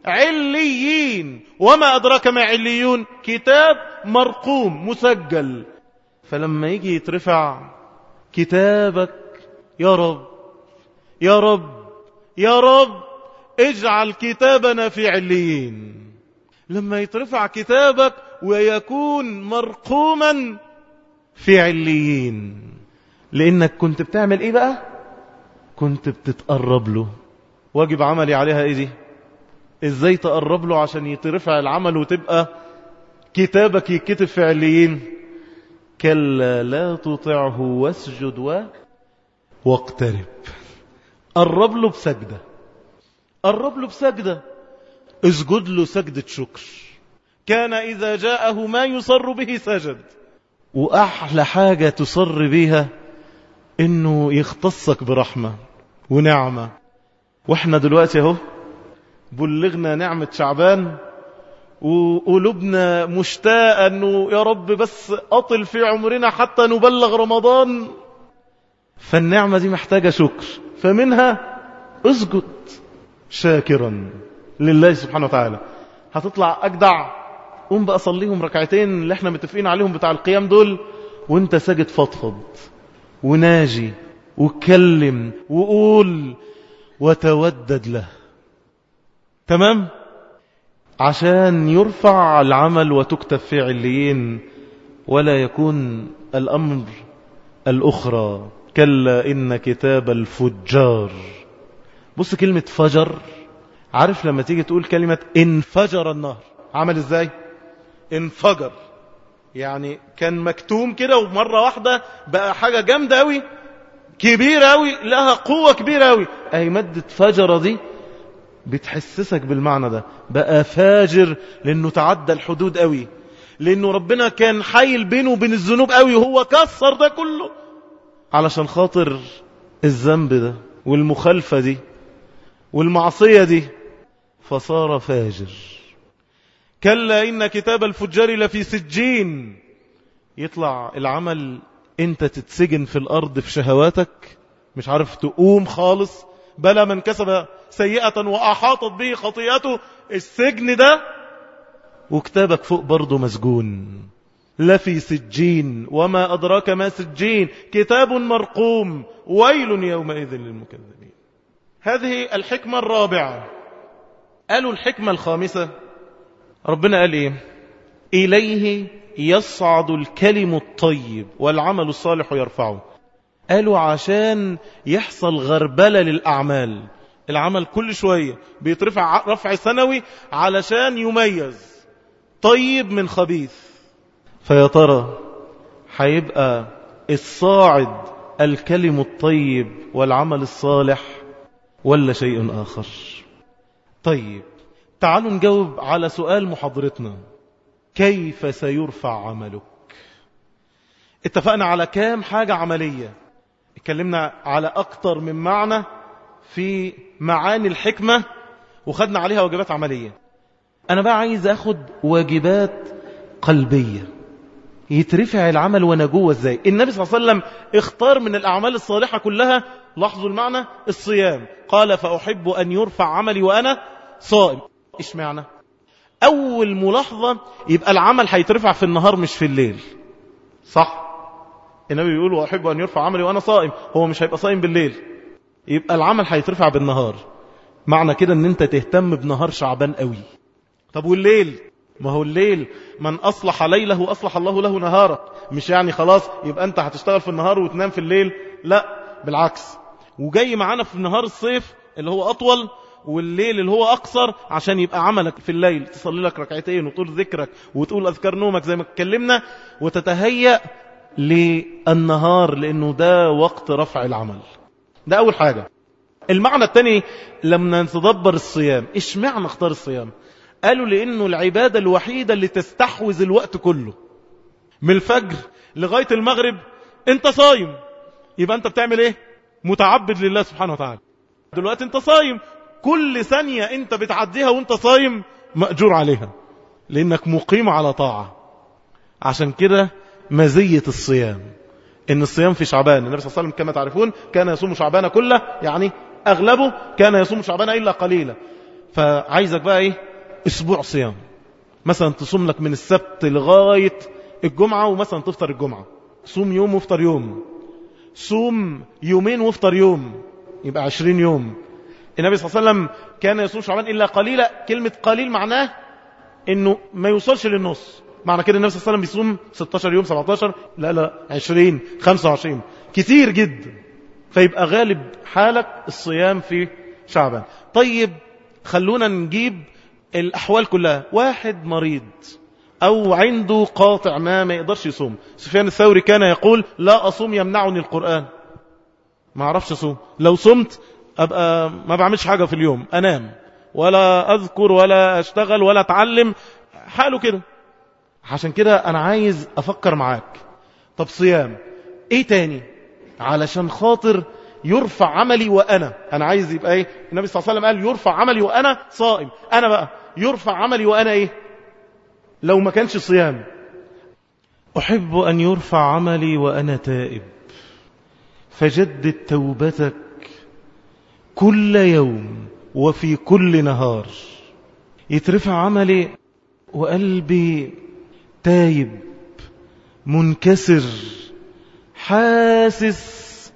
عليين. وما أدراك ما عليون؟ كتاب مرقوم مسجل. فلما يجي يترفع كتابك يا رب يا رب يا رب اجعل كتابنا في عليين. لما يترفع كتابك ويكون مرقوما في عليين. لأنك كنت بتعمل إيه بقى؟ كنت بتتقرب له. واجب عملي عليها إيه دي؟ إزاي تقرب له؟ عشان يترفع العمل وتبقى كتابك يكتب في عليين. كلا لا تطعه واسجد و واقترب. قرب له بسجدة. قرب له بسجدة. اسجد له سجدة شكر. كان إذا جاءه ما يصر به سجد. وأحلى حاجة تصر بيها إنه يختصك برحمة ونعمة. وإحنا دلوقتي أهو بلغنا نعمة شعبان وقلوبنا مشتاقة أنه يا رب بس أطل في عمرنا حتى نبلغ رمضان. فالنعمة دي محتاجة شكر. فمنها اسجد شاكرا لله سبحانه وتعالى. هتطلع أجدع قوم بقى صليهم ركعتين اللي إحنا متفقين عليهم بتاع القيام دول وانت ساجد فضفض وناجي وكلم وقول وتودد له. تمام؟ عشان يرفع العمل وتكتب في عليين ولا يكون الأمر الأخرى. كلا إن كتاب الفجار. بص كلمة فجر عارف لما تيجي تقول كلمة انفجر النهر عمل إزاي؟ انفجر. يعني كان مكتوم كده ومرة واحدة بقى حاجة جامدة قوي كبيرة قوي لها قوة كبيرة قوي أي مادة فجر دي بتحسسك بالمعنى ده. بقى فاجر لأنه تعدى الحدود قوي لأنه ربنا كان حايل بينه وبين الذنوب قوي وهو كسر ده كله. علشان خاطر الذنب ده والمخالفة دي والمعصية دي فصار فاجر. كلا إن كتاب الفجار لفي سجين. يطلع العمل أنت تتسجن في الأرض في شهواتك مش عارف تقوم خالص. بلا من كسب سيئة وأحاطت به خطيئته. السجن ده وكتابك فوق برضه مسجون. لفي سجين وما أدراك ما سجين. كتاب مرقوم ويل يومئذ للمكذبين. هذه الحكمة الرابعة. قالوا الحكمة الخامسة. ربنا قال إيه؟ إليه يصعد الكلم الطيب والعمل الصالح يرفعه. قالوا عشان يحصل غربلة للأعمال. العمل كل شوية بيترفع رفع سنوي علشان يميز. طيب من خبيث. فيا ترى هيبقى الصاعد الكلم الطيب والعمل الصالح ولا شيء آخر؟ طيب. تعالوا نجاوب على سؤال محاضرتنا. كيف سيرفع عملك؟ اتفقنا على كام حاجة عملية. اتكلمنا على أكتر من معنى في معاني الحكمة وخدنا عليها واجبات عملية. أنا بقى عايز أخد واجبات قلبية. يترفع العمل وأنا جوه إزاي؟ النبي صلى الله عليه وسلم اختار من الأعمال الصالحة كلها لاحظوا المعنى الصيام. قال فأحب أن يرفع عملي وأنا صائم. إيش معنى؟ أول ملاحظة يبقى العمل هيترفع في النهار مش في الليل. صح؟ النبي بيقول وأحب أن يرفع عملي وأنا صائم. هو مش هيبقى صائم بالليل. يبقى العمل هيترفع بالنهار. معنى كده إن أنت تهتم بنهار شعبان قوي. طب والليل؟ ما هو الليل من أصلح ليله أصلح الله له نهاره. مش يعني خلاص يبقى أنت هتشتغل في النهار وتنام في الليل. لا بالعكس. وجاي معانا في نهار الصيف اللي هو أطول والليل اللي هو أقصر عشان يبقى عملك في الليل تصلي لك ركعتين وطول ذكرك وتقول أذكار نومك زي ما اتكلمنا وتتهيأ للنهار لأنه ده وقت رفع العمل. ده أول حاجة. المعنى الثاني لما نتدبر الصيام. إيش معنى اختار الصيام؟ قالوا لأنه العبادة الوحيدة اللي تستحوذ الوقت كله. من الفجر لغاية المغرب أنت صايم. يبقى أنت بتعمل إيه؟ متعبد لله سبحانه وتعالى. دلوقتي أنت صايم. كل ثانية انت بتعديها وانت صايم مأجور عليها. لأنك مقيم على طاعة. عشان كده مزية الصيام. إن الصيام في شعبان. النبي صلى الله عليه وسلم كما تعرفون كان يصوم شعبان كله يعني أغلبه كان يصوم شعبان إلا قليلا. فعايزك بقى إيه؟ أسبوع صيام. مثلا تصوم لك من السبت لغاية الجمعة ومثلا تفطر الجمعة. صوم يوم وافطر يوم. صوم يومين وافطر يوم. يبقى عشرين يوم. النبي صلى الله عليه وسلم كان يصوم شعبان إلا قليلا. كلمة قليل معناه إنه ما يوصلش للنص. معنى كده النبي صلى الله عليه وسلم بيصوم 16 يوم 17 لا لا 20 25 كتير جدا. فيبقى غالب حالك الصيام في شعبان. طيب خلونا نجيب الأحوال كلها. واحد مريض أو عنده قاطع ما ما يقدرش يصوم. سفيان الثوري كان يقول لا أصوم يمنعني القرآن. ما أعرفش أصوم لو صمت أبقى ما بعملش حاجة في اليوم أنام. ولا أذكر ولا أشتغل ولا أتعلم. حاله كده. عشان كده أنا عايز أفكر معاك. طب صيام. إيه تاني؟ علشان خاطر يرفع عملي وأنا. أنا عايز يبقى إيه؟ النبي صلى الله عليه وسلم قال يرفع عملي وأنا صائم. أنا بقى يرفع عملي وأنا إيه؟ لو ما كانش صيام. أحب أن يرفع عملي وأنا تائب. فجدد توبتك كل يوم وفي كل نهار. يترفع عملي وقلبي تايب منكسر حاسس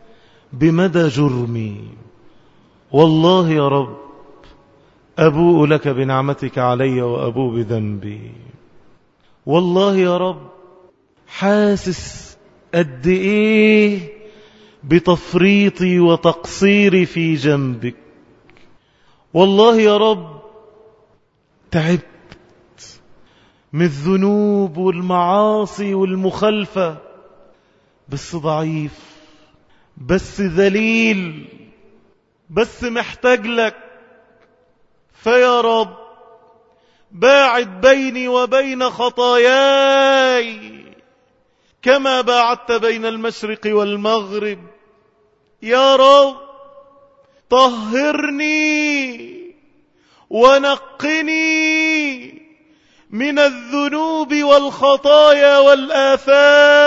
بمدى جرمي. والله يا رب أبوء لك بنعمتك علي وأبوء بذنبي. والله يا رب حاسس قد إيه بتفريطي وتقصيري في جنبك. والله يا رب تعبت من الذنوب والمعاصي والمخالفة بس ضعيف بس ذليل بس محتاج لك. فيا رب باعد بيني وبين خطاياي كما باعدت بين المشرق والمغرب. يا رب طهرني ونقني من الذنوب والخطايا والآثام.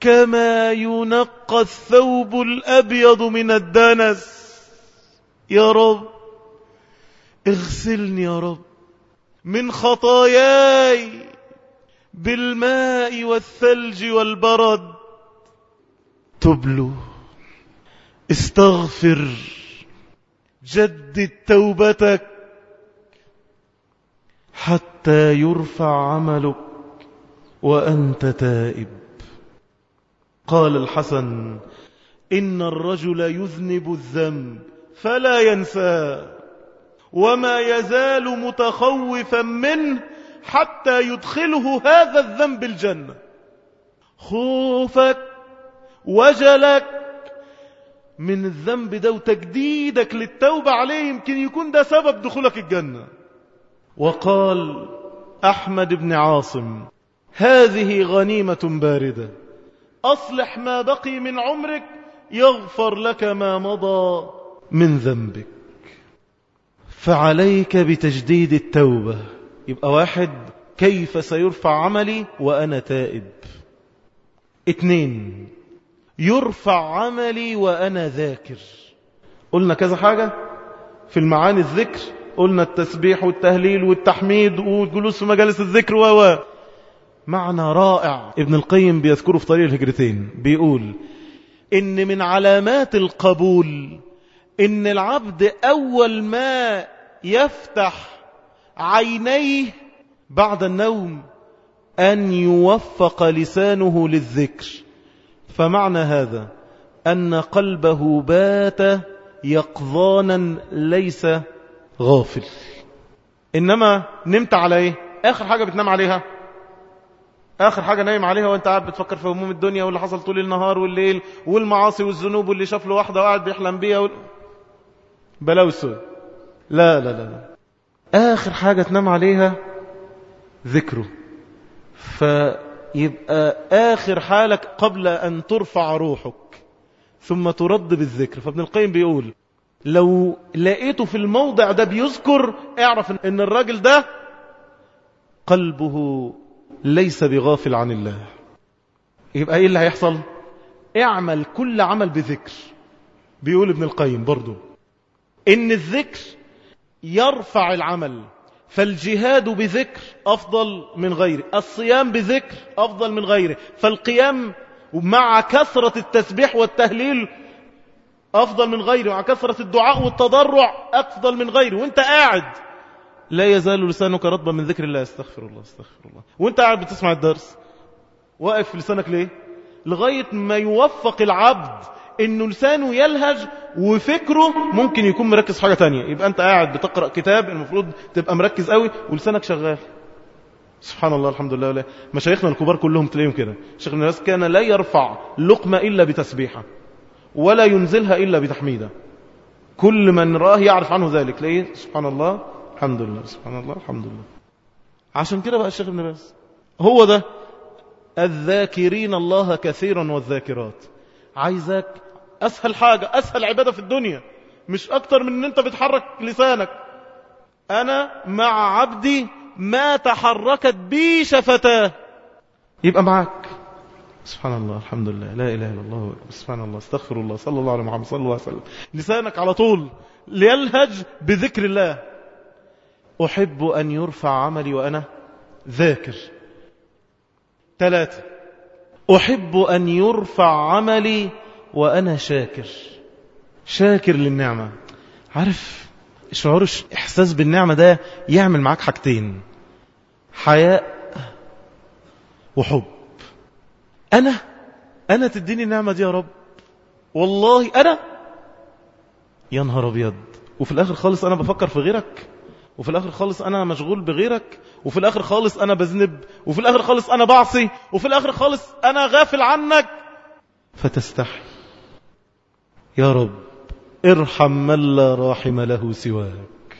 كما ينقى الثوب الأبيض من الدنس. يا رب اغسلني يا رب من خطاياي بالماء والثلج والبرد. تبلو. استغفر. جدد توبتك. حتى يرفع عملك وأنت تائب. قال الحسن إن الرجل يذنب الذنب فلا ينسى وما يزال متخوفا منه حتى يدخله هذا الذنب الجنة. خوفك وجلك من الذنب ده وتجديدك للتوبة عليه يمكن يكون ده سبب دخولك الجنة. وقال أحمد بن عاصم هذه غنيمة باردة أصلح ما بقي من عمرك يغفر لك ما مضى من ذنبك. فعليك بتجديد التوبة. يبقى واحد كيف سيرفع عملي وأنا تائب؟ اتنين يرفع عملي وأنا ذاكر. قلنا كذا حاجة في المعاني الذكر. قلنا التسبيح والتهليل والتحميد والجلوس في مجالس الذكر و معنى رائع. ابن القيم بيذكره في طريق الهجرتين. بيقول إن من علامات القبول إن العبد أول ما يفتح عينيه بعد النوم أن يوفق لسانه للذكر. فمعنى هذا أن قلبه بات يقظانا ليس غافل. إنما نمت على إيه آخر حاجة بتنام عليها. آخر حاجة نايم عليها وأنت قاعد بتفكر في هموم الدنيا واللي حصل طول النهار والليل والمعاصي والذنوب واللي شاف له واحدة وقاعد بيحلم بيها وال... بلاوي لا لا لا لا. آخر حاجة تنام عليها ذكره. فيبقى آخر حالك قبل أن ترفع روحك ثم ترد بالذكر. فابن القيم بيقول لو لقيته في الموضع ده بيذكر اعرف إن الراجل ده قلبه ليس بغافل عن الله. يبقى إيه اللي هيحصل؟ اعمل كل عمل بذكر. بيقول ابن القيم برضو إن الذكر يرفع العمل. فالجهاد بذكر أفضل من غيره الصيام بذكر أفضل من غيره فالقيام مع كثرة التسبيح والتهليل أفضل من غيره مع كثرة الدعاء والتضرع أفضل من غيره وأنت قاعد. لا يزال لسانك رطبا من ذكر الله استغفر الله استغفر الله. وأنت قاعد بتسمع الدرس واقف في لسانك ليه؟ لغاية ما يوفق العبد إنه لسانه يلهج وفكره ممكن يكون مركز حاجة تانية. يبقى أنت قاعد بتقرأ كتاب المفروض تبقى مركز قوي ولسانك شغال. سبحان الله الحمد لله. ولا مشايخنا الكبار كلهم تلاقيهم كده. شيخ ابن باز كان لا يرفع لقمة إلا بتسبيحة ولا ينزلها إلا بتحميدة. كل من راه يعرف عنه ذلك. ليه؟ سبحان الله الحمد لله. سبحان الله الحمد لله. عشان كده بقى الشيخ ابن باز هو ده. الذاكرين الله كثيرا والذاكرات. عايزك أسهل حاجة أسهل عبادة في الدنيا. مش أكتر من أن أنت بتحرك لسانك. أنا مع عبدي ما تحركت بي شفتاه. يبقى معك سبحان الله الحمد لله. لا إله إلا الله. سبحان الله. استغفر الله. صلى الله عليه محمد. صلى الله عليه وسلم. لسانك على طول. ليلهج بذكر الله. أحب أن يرفع عملي وأنا ذاكر. ثلاثة. أحب أن يرفع عملي وأنا شاكر. شاكر للنعمة. عارف شعور إحساس بالنعمة ده يعمل معاك حاجتين. حياء وحب. أنا أنا تديني النعمة دي يا رب. والله أنا يا نهار أبيض. وفي الآخر خالص أنا بفكر في غيرك. وفي الآخر خالص أنا مشغول بغيرك وفي الآخر خالص أنا بذنب وفي الآخر خالص أنا بعصي وفي الآخر خالص أنا غافل عنك. فتستحي. يا رب ارحم من لا راحم له سواك.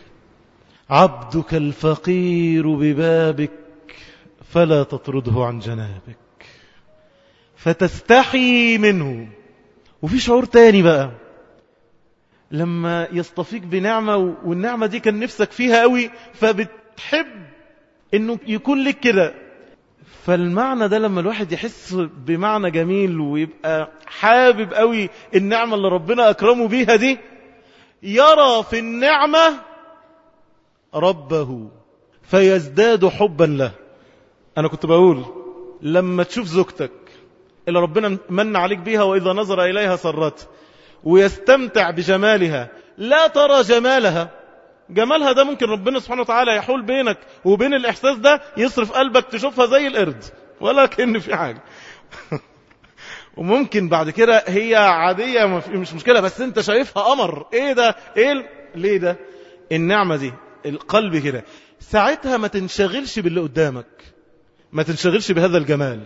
عبدك الفقير ببابك فلا تطرده عن جنابك. فتستحي منه. وفي شعور تاني بقى. لما يصطفيك بنعمة والنعمة دي كان نفسك فيها قوي فبتحب إنه يكون لك كده. فالمعنى ده لما الواحد يحس بمعنى جميل ويبقى حابب قوي النعمة اللي ربنا أكرمه بيها دي يرى في النعمة ربه فيزداد حبا له. أنا كنت بقول لما تشوف زوجتك اللي ربنا من عليك بيها وإذا نظر إليها سرت ويستمتع بجمالها. لا ترى جمالها. جمالها ده ممكن ربنا سبحانه وتعالى يحول بينك وبين الإحساس ده يصرف قلبك تشوفها زي القرد. ولا كأن في حاجة. وممكن بعد كده هي عادية مش مشكلة بس انت شايفها قمر. إيه ده؟ إيه. ليه ده؟ النعمة دي القلب كده. ساعتها ما تنشغلش باللي قدامك. ما تنشغلش بهذا الجمال.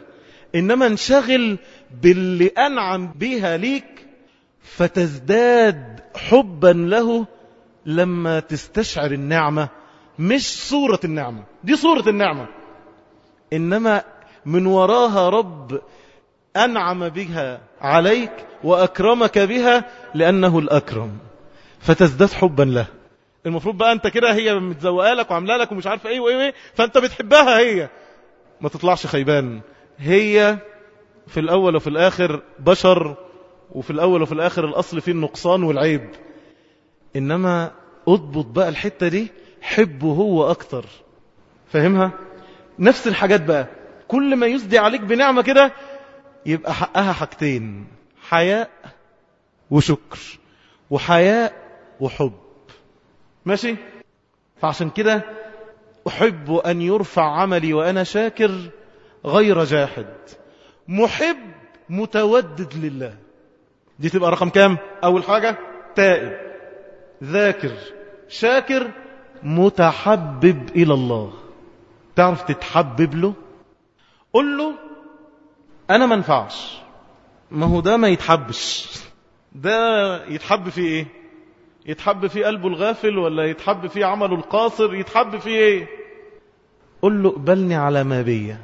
إنما انشغل باللي أنعم بها ليك فتزداد حبا له لما تستشعر النعمة مش صورة النعمة دي صورة النعمة. إنما من وراها رب أنعم بها عليك وأكرمك بها لأنه الأكرم. فتزداد حبا له. المفروض بقى أنت كده هي متزوقة لك وعاملة لك ومش عارف إيه وإيه فأنت بتحبها هي. ما تطلعش خيبان. هي في الأول وفي الآخر بشر وفي الأول وفي الآخر الأصل فيه النقصان والعيب. إنما أضبط بقى الحتة دي حبه هو أكتر. فاهمها؟ نفس الحاجات بقى. كل ما يسدي عليك بنعمة كده يبقى حقها حاجتين. حياء وشكر وحياء وحب. ماشي؟ فعشان كده أحب أن يرفع عملي وأنا شاكر غير جاحد. محب متودد لله. دي تبقى رقم كام؟ أول حاجة تائب ذاكر شاكر متحبب إلى الله. تعرف تتحبب له؟ قل له أنا ما انفعش ما هو ده ما يتحبش. ده يتحب فيه إيه؟ يتحب في قلبه الغافل ولا يتحب في عمله القاصر؟ يتحب في إيه؟ قل له أقبلني على ما بيا.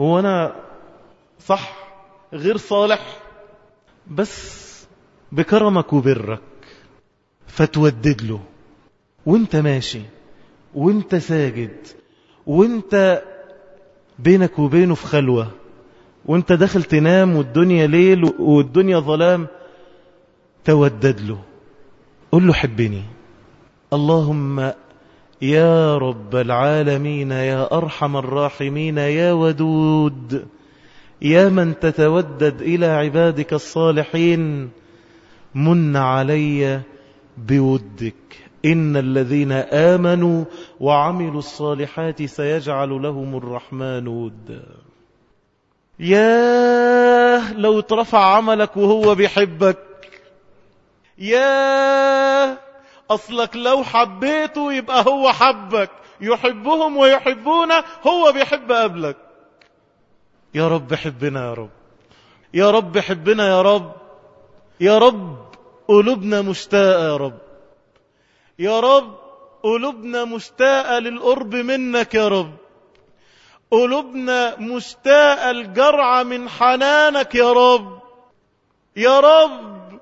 هو أنا صح غير صالح؟ بس بكرمك وبرك فتودد له. وانت ماشي وانت ساجد وانت بينك وبينه في خلوة وانت داخل تنام والدنيا ليل والدنيا ظلام تودد له. قل له حبني. اللهم يا رب العالمين يا أرحم الراحمين يا ودود. يا من تتودد إلى عبادك الصالحين من علي بودك. إن الذين آمنوا وعملوا الصالحات سيجعل لهم الرحمن ودا. يا لو ترفع عملك وهو بيحبك. يا أصلك لو حبيته يبقى هو حبك. يحبهم ويحبونه هو بيحب قبلك. يا رب حبنا يا رب. يا رب حبنا يا رب. يا رب قلوبنا مشتاقة يا رب. يا رب قلوبنا مشتاقة للقرب منك يا رب. قلوبنا مشتاقة الجرعة من حنانك يا رب. يا رب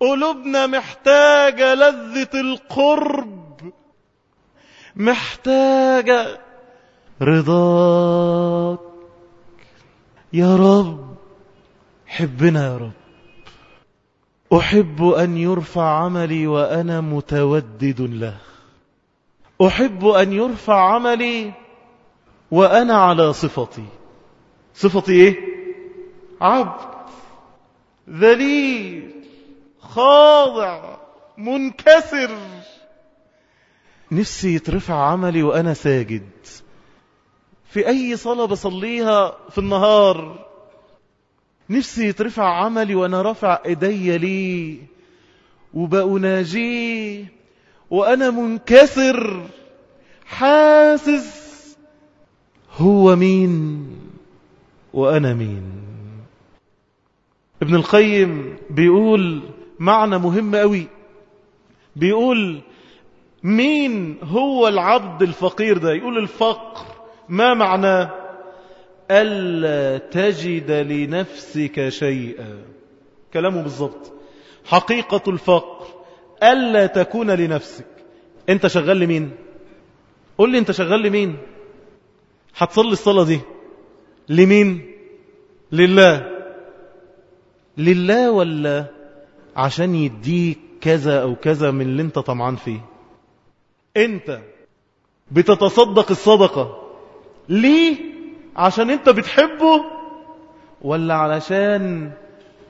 قلوبنا محتاجة لذة القرب. محتاجة رضاك. يا رب حبنا يا رب. أحب أن يرفع عملي وأنا متودد له. أحب أن يرفع عملي وأنا على صفتي. صفتي إيه؟ عبد ذليل خاضع منكسر. نفسي يترفع عملي وأنا ساجد. في أي صلاة بصليها في النهار. نفسي يترفع عملي وأنا رفع إيدي لي. وبأناجيه وأنا منكسر. حاسس هو مين وأنا مين. ابن القيم بيقول معنى مهم قوي بيقول مين هو العبد الفقير ده؟ يقول الفقر. ما معناه ألا تجد لنفسك شيئا؟ كلامه بالضبط. حقيقة الفقر ألا تكون لنفسك. أنت شغال لمين؟ قول لي أنت شغال لمين؟ هتصلي الصلاة دي. لمين؟ لله. لله ولا عشان يديك كذا أو كذا من اللي أنت طمعان فيه؟ أنت بتتصدق الصدقة. ليه؟ عشان انت بتحبه ولا علشان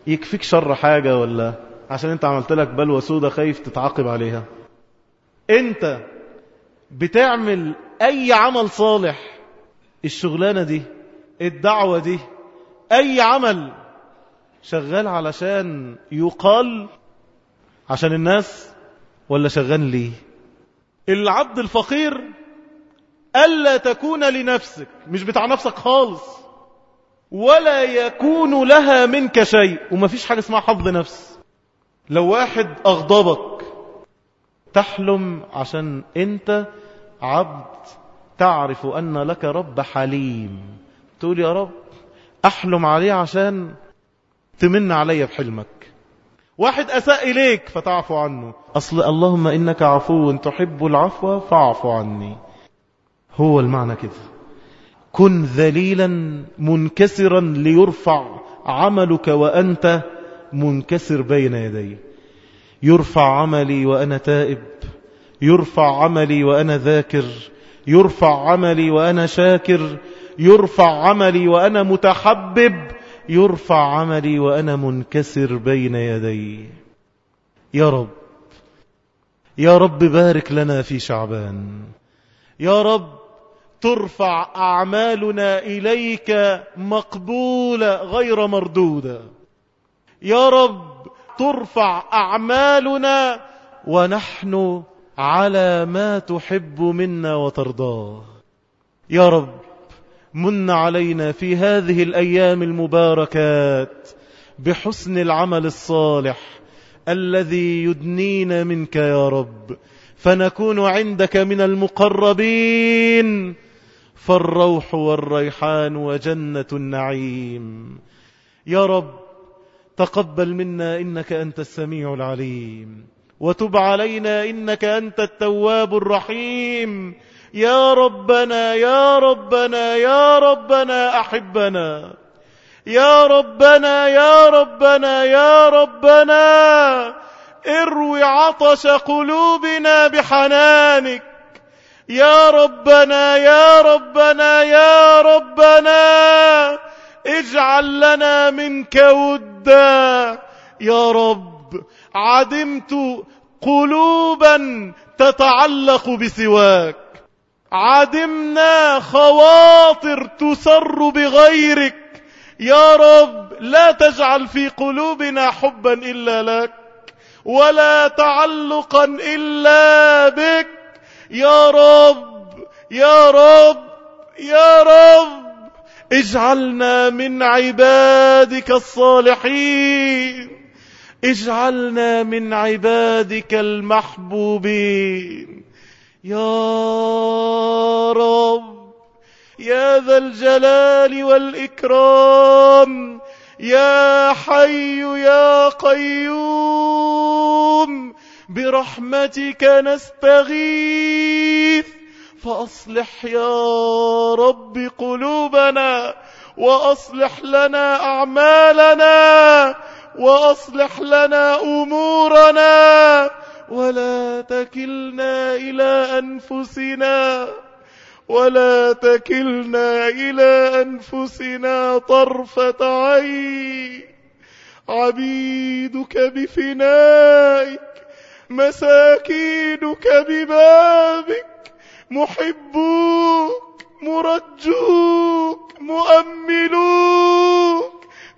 يكفيك شر حاجة ولا عشان انت عملت لك بلوى سودة خايف تتعاقب عليها؟ انت بتعمل أي عمل صالح الشغلانة دي الدعوة دي أي عمل شغال علشان يقال عشان الناس ولا شغال ليه؟ العبد الفقير ألا تكون لنفسك مش بتاع نفسك خالص. ولا يكون لها منك شيء وما فيش حاجة اسمها حظ نفس. لو واحد أغضبك تحلم عشان أنت عبد تعرف أن لك رب حليم. تقول يا رب أحلم عليه عشان تمن علي بحلمك. واحد أساء إليك فتعفو عنه. أصل اللهم إنك عفو تحب العفو فاعف عني. هو المعنى كده. كن ذليلا منكسرا ليرفع عملك وأنت منكسر بين يدي. يرفع عملي وأنا تائب. يرفع عملي وأنا ذاكر. يرفع عملي وأنا شاكر. يرفع عملي وأنا متحبب. يرفع عملي وأنا منكسر بين يدي. يا رب. يا رب بارك لنا في شعبان. يا رب ترفع أعمالنا إليك مقبولة غير مردودة يا رب ترفع أعمالنا ونحن على ما تحب منا وترضاه. يا رب من علينا في هذه الأيام المباركات بحسن العمل الصالح الذي يدنينا منك يا رب. فنكون عندك من المقربين فالروح والريحان وجنة النعيم. يا رب تقبل منا إنك أنت السميع العليم. وتب علينا إنك أنت التواب الرحيم. يا ربنا يا ربنا يا ربنا أحبنا. يا ربنا يا ربنا يا ربنا اروي عطش قلوبنا بحنانك. يا ربنا يا ربنا يا ربنا اجعل لنا منك ودا. يا رب عدمت قلوبا تتعلق بسواك. عدمنا خواطر تسر بغيرك. يا رب لا تجعل في قلوبنا حبا إلا لك ولا تعلقا إلا بك. يا رب يا رب يا رب اجعلنا من عبادك الصالحين اجعلنا من عبادك المحبوبين. يا رب يا ذا الجلال والإكرام يا حي يا قيوم برحمتك نستغيث. فأصلح يا رب قلوبنا وأصلح لنا أعمالنا وأصلح لنا أمورنا. ولا تكلنا إلى أنفسنا ولا تكلنا إلى أنفسنا طرفة عين. عبيدك بفنائك مساكينك ببابك محبوك مرجوك مؤملوك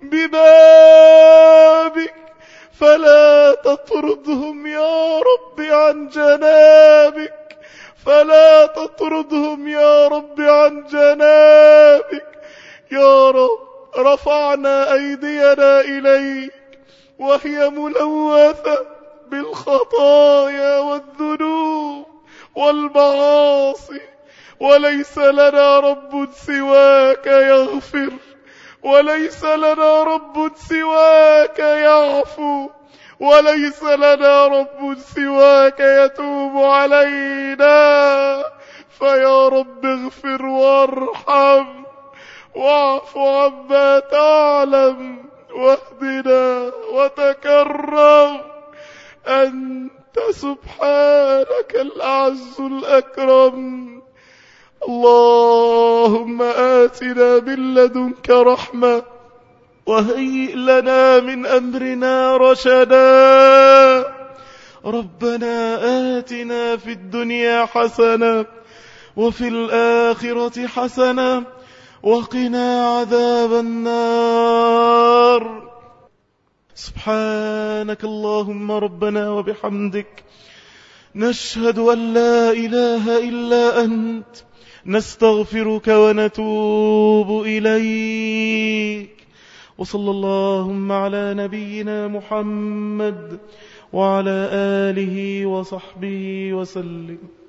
ببابك. فلا تطردهم يا رب عن جنابك. فلا تطردهم يا رب عن جنابك. يا رب رفعنا أيدينا إليك وهي ملوثة. بالخطايا والذنوب والمعاصي وليس لنا رب سواك يغفر وليس لنا رب سواك يعفو وليس لنا رب سواك يتوب علينا. فيا رب اغفر وارحم واعف عما تعلم واهدنا وتكرم. أنت سبحانك الأعز الأكرم. اللهم آتنا من لدنك رحمة وهيئ لنا من أمرنا رشدا. ربنا آتنا في الدنيا حسنة وفي الآخرة حسنة وقنا عذاب النار. سبحانك اللهم ربنا وبحمدك نشهد أن لا إله إلا أنت نستغفرك ونتوب إليك. وصلى اللهم على نبينا محمد وعلى آله وصحبه وسلم.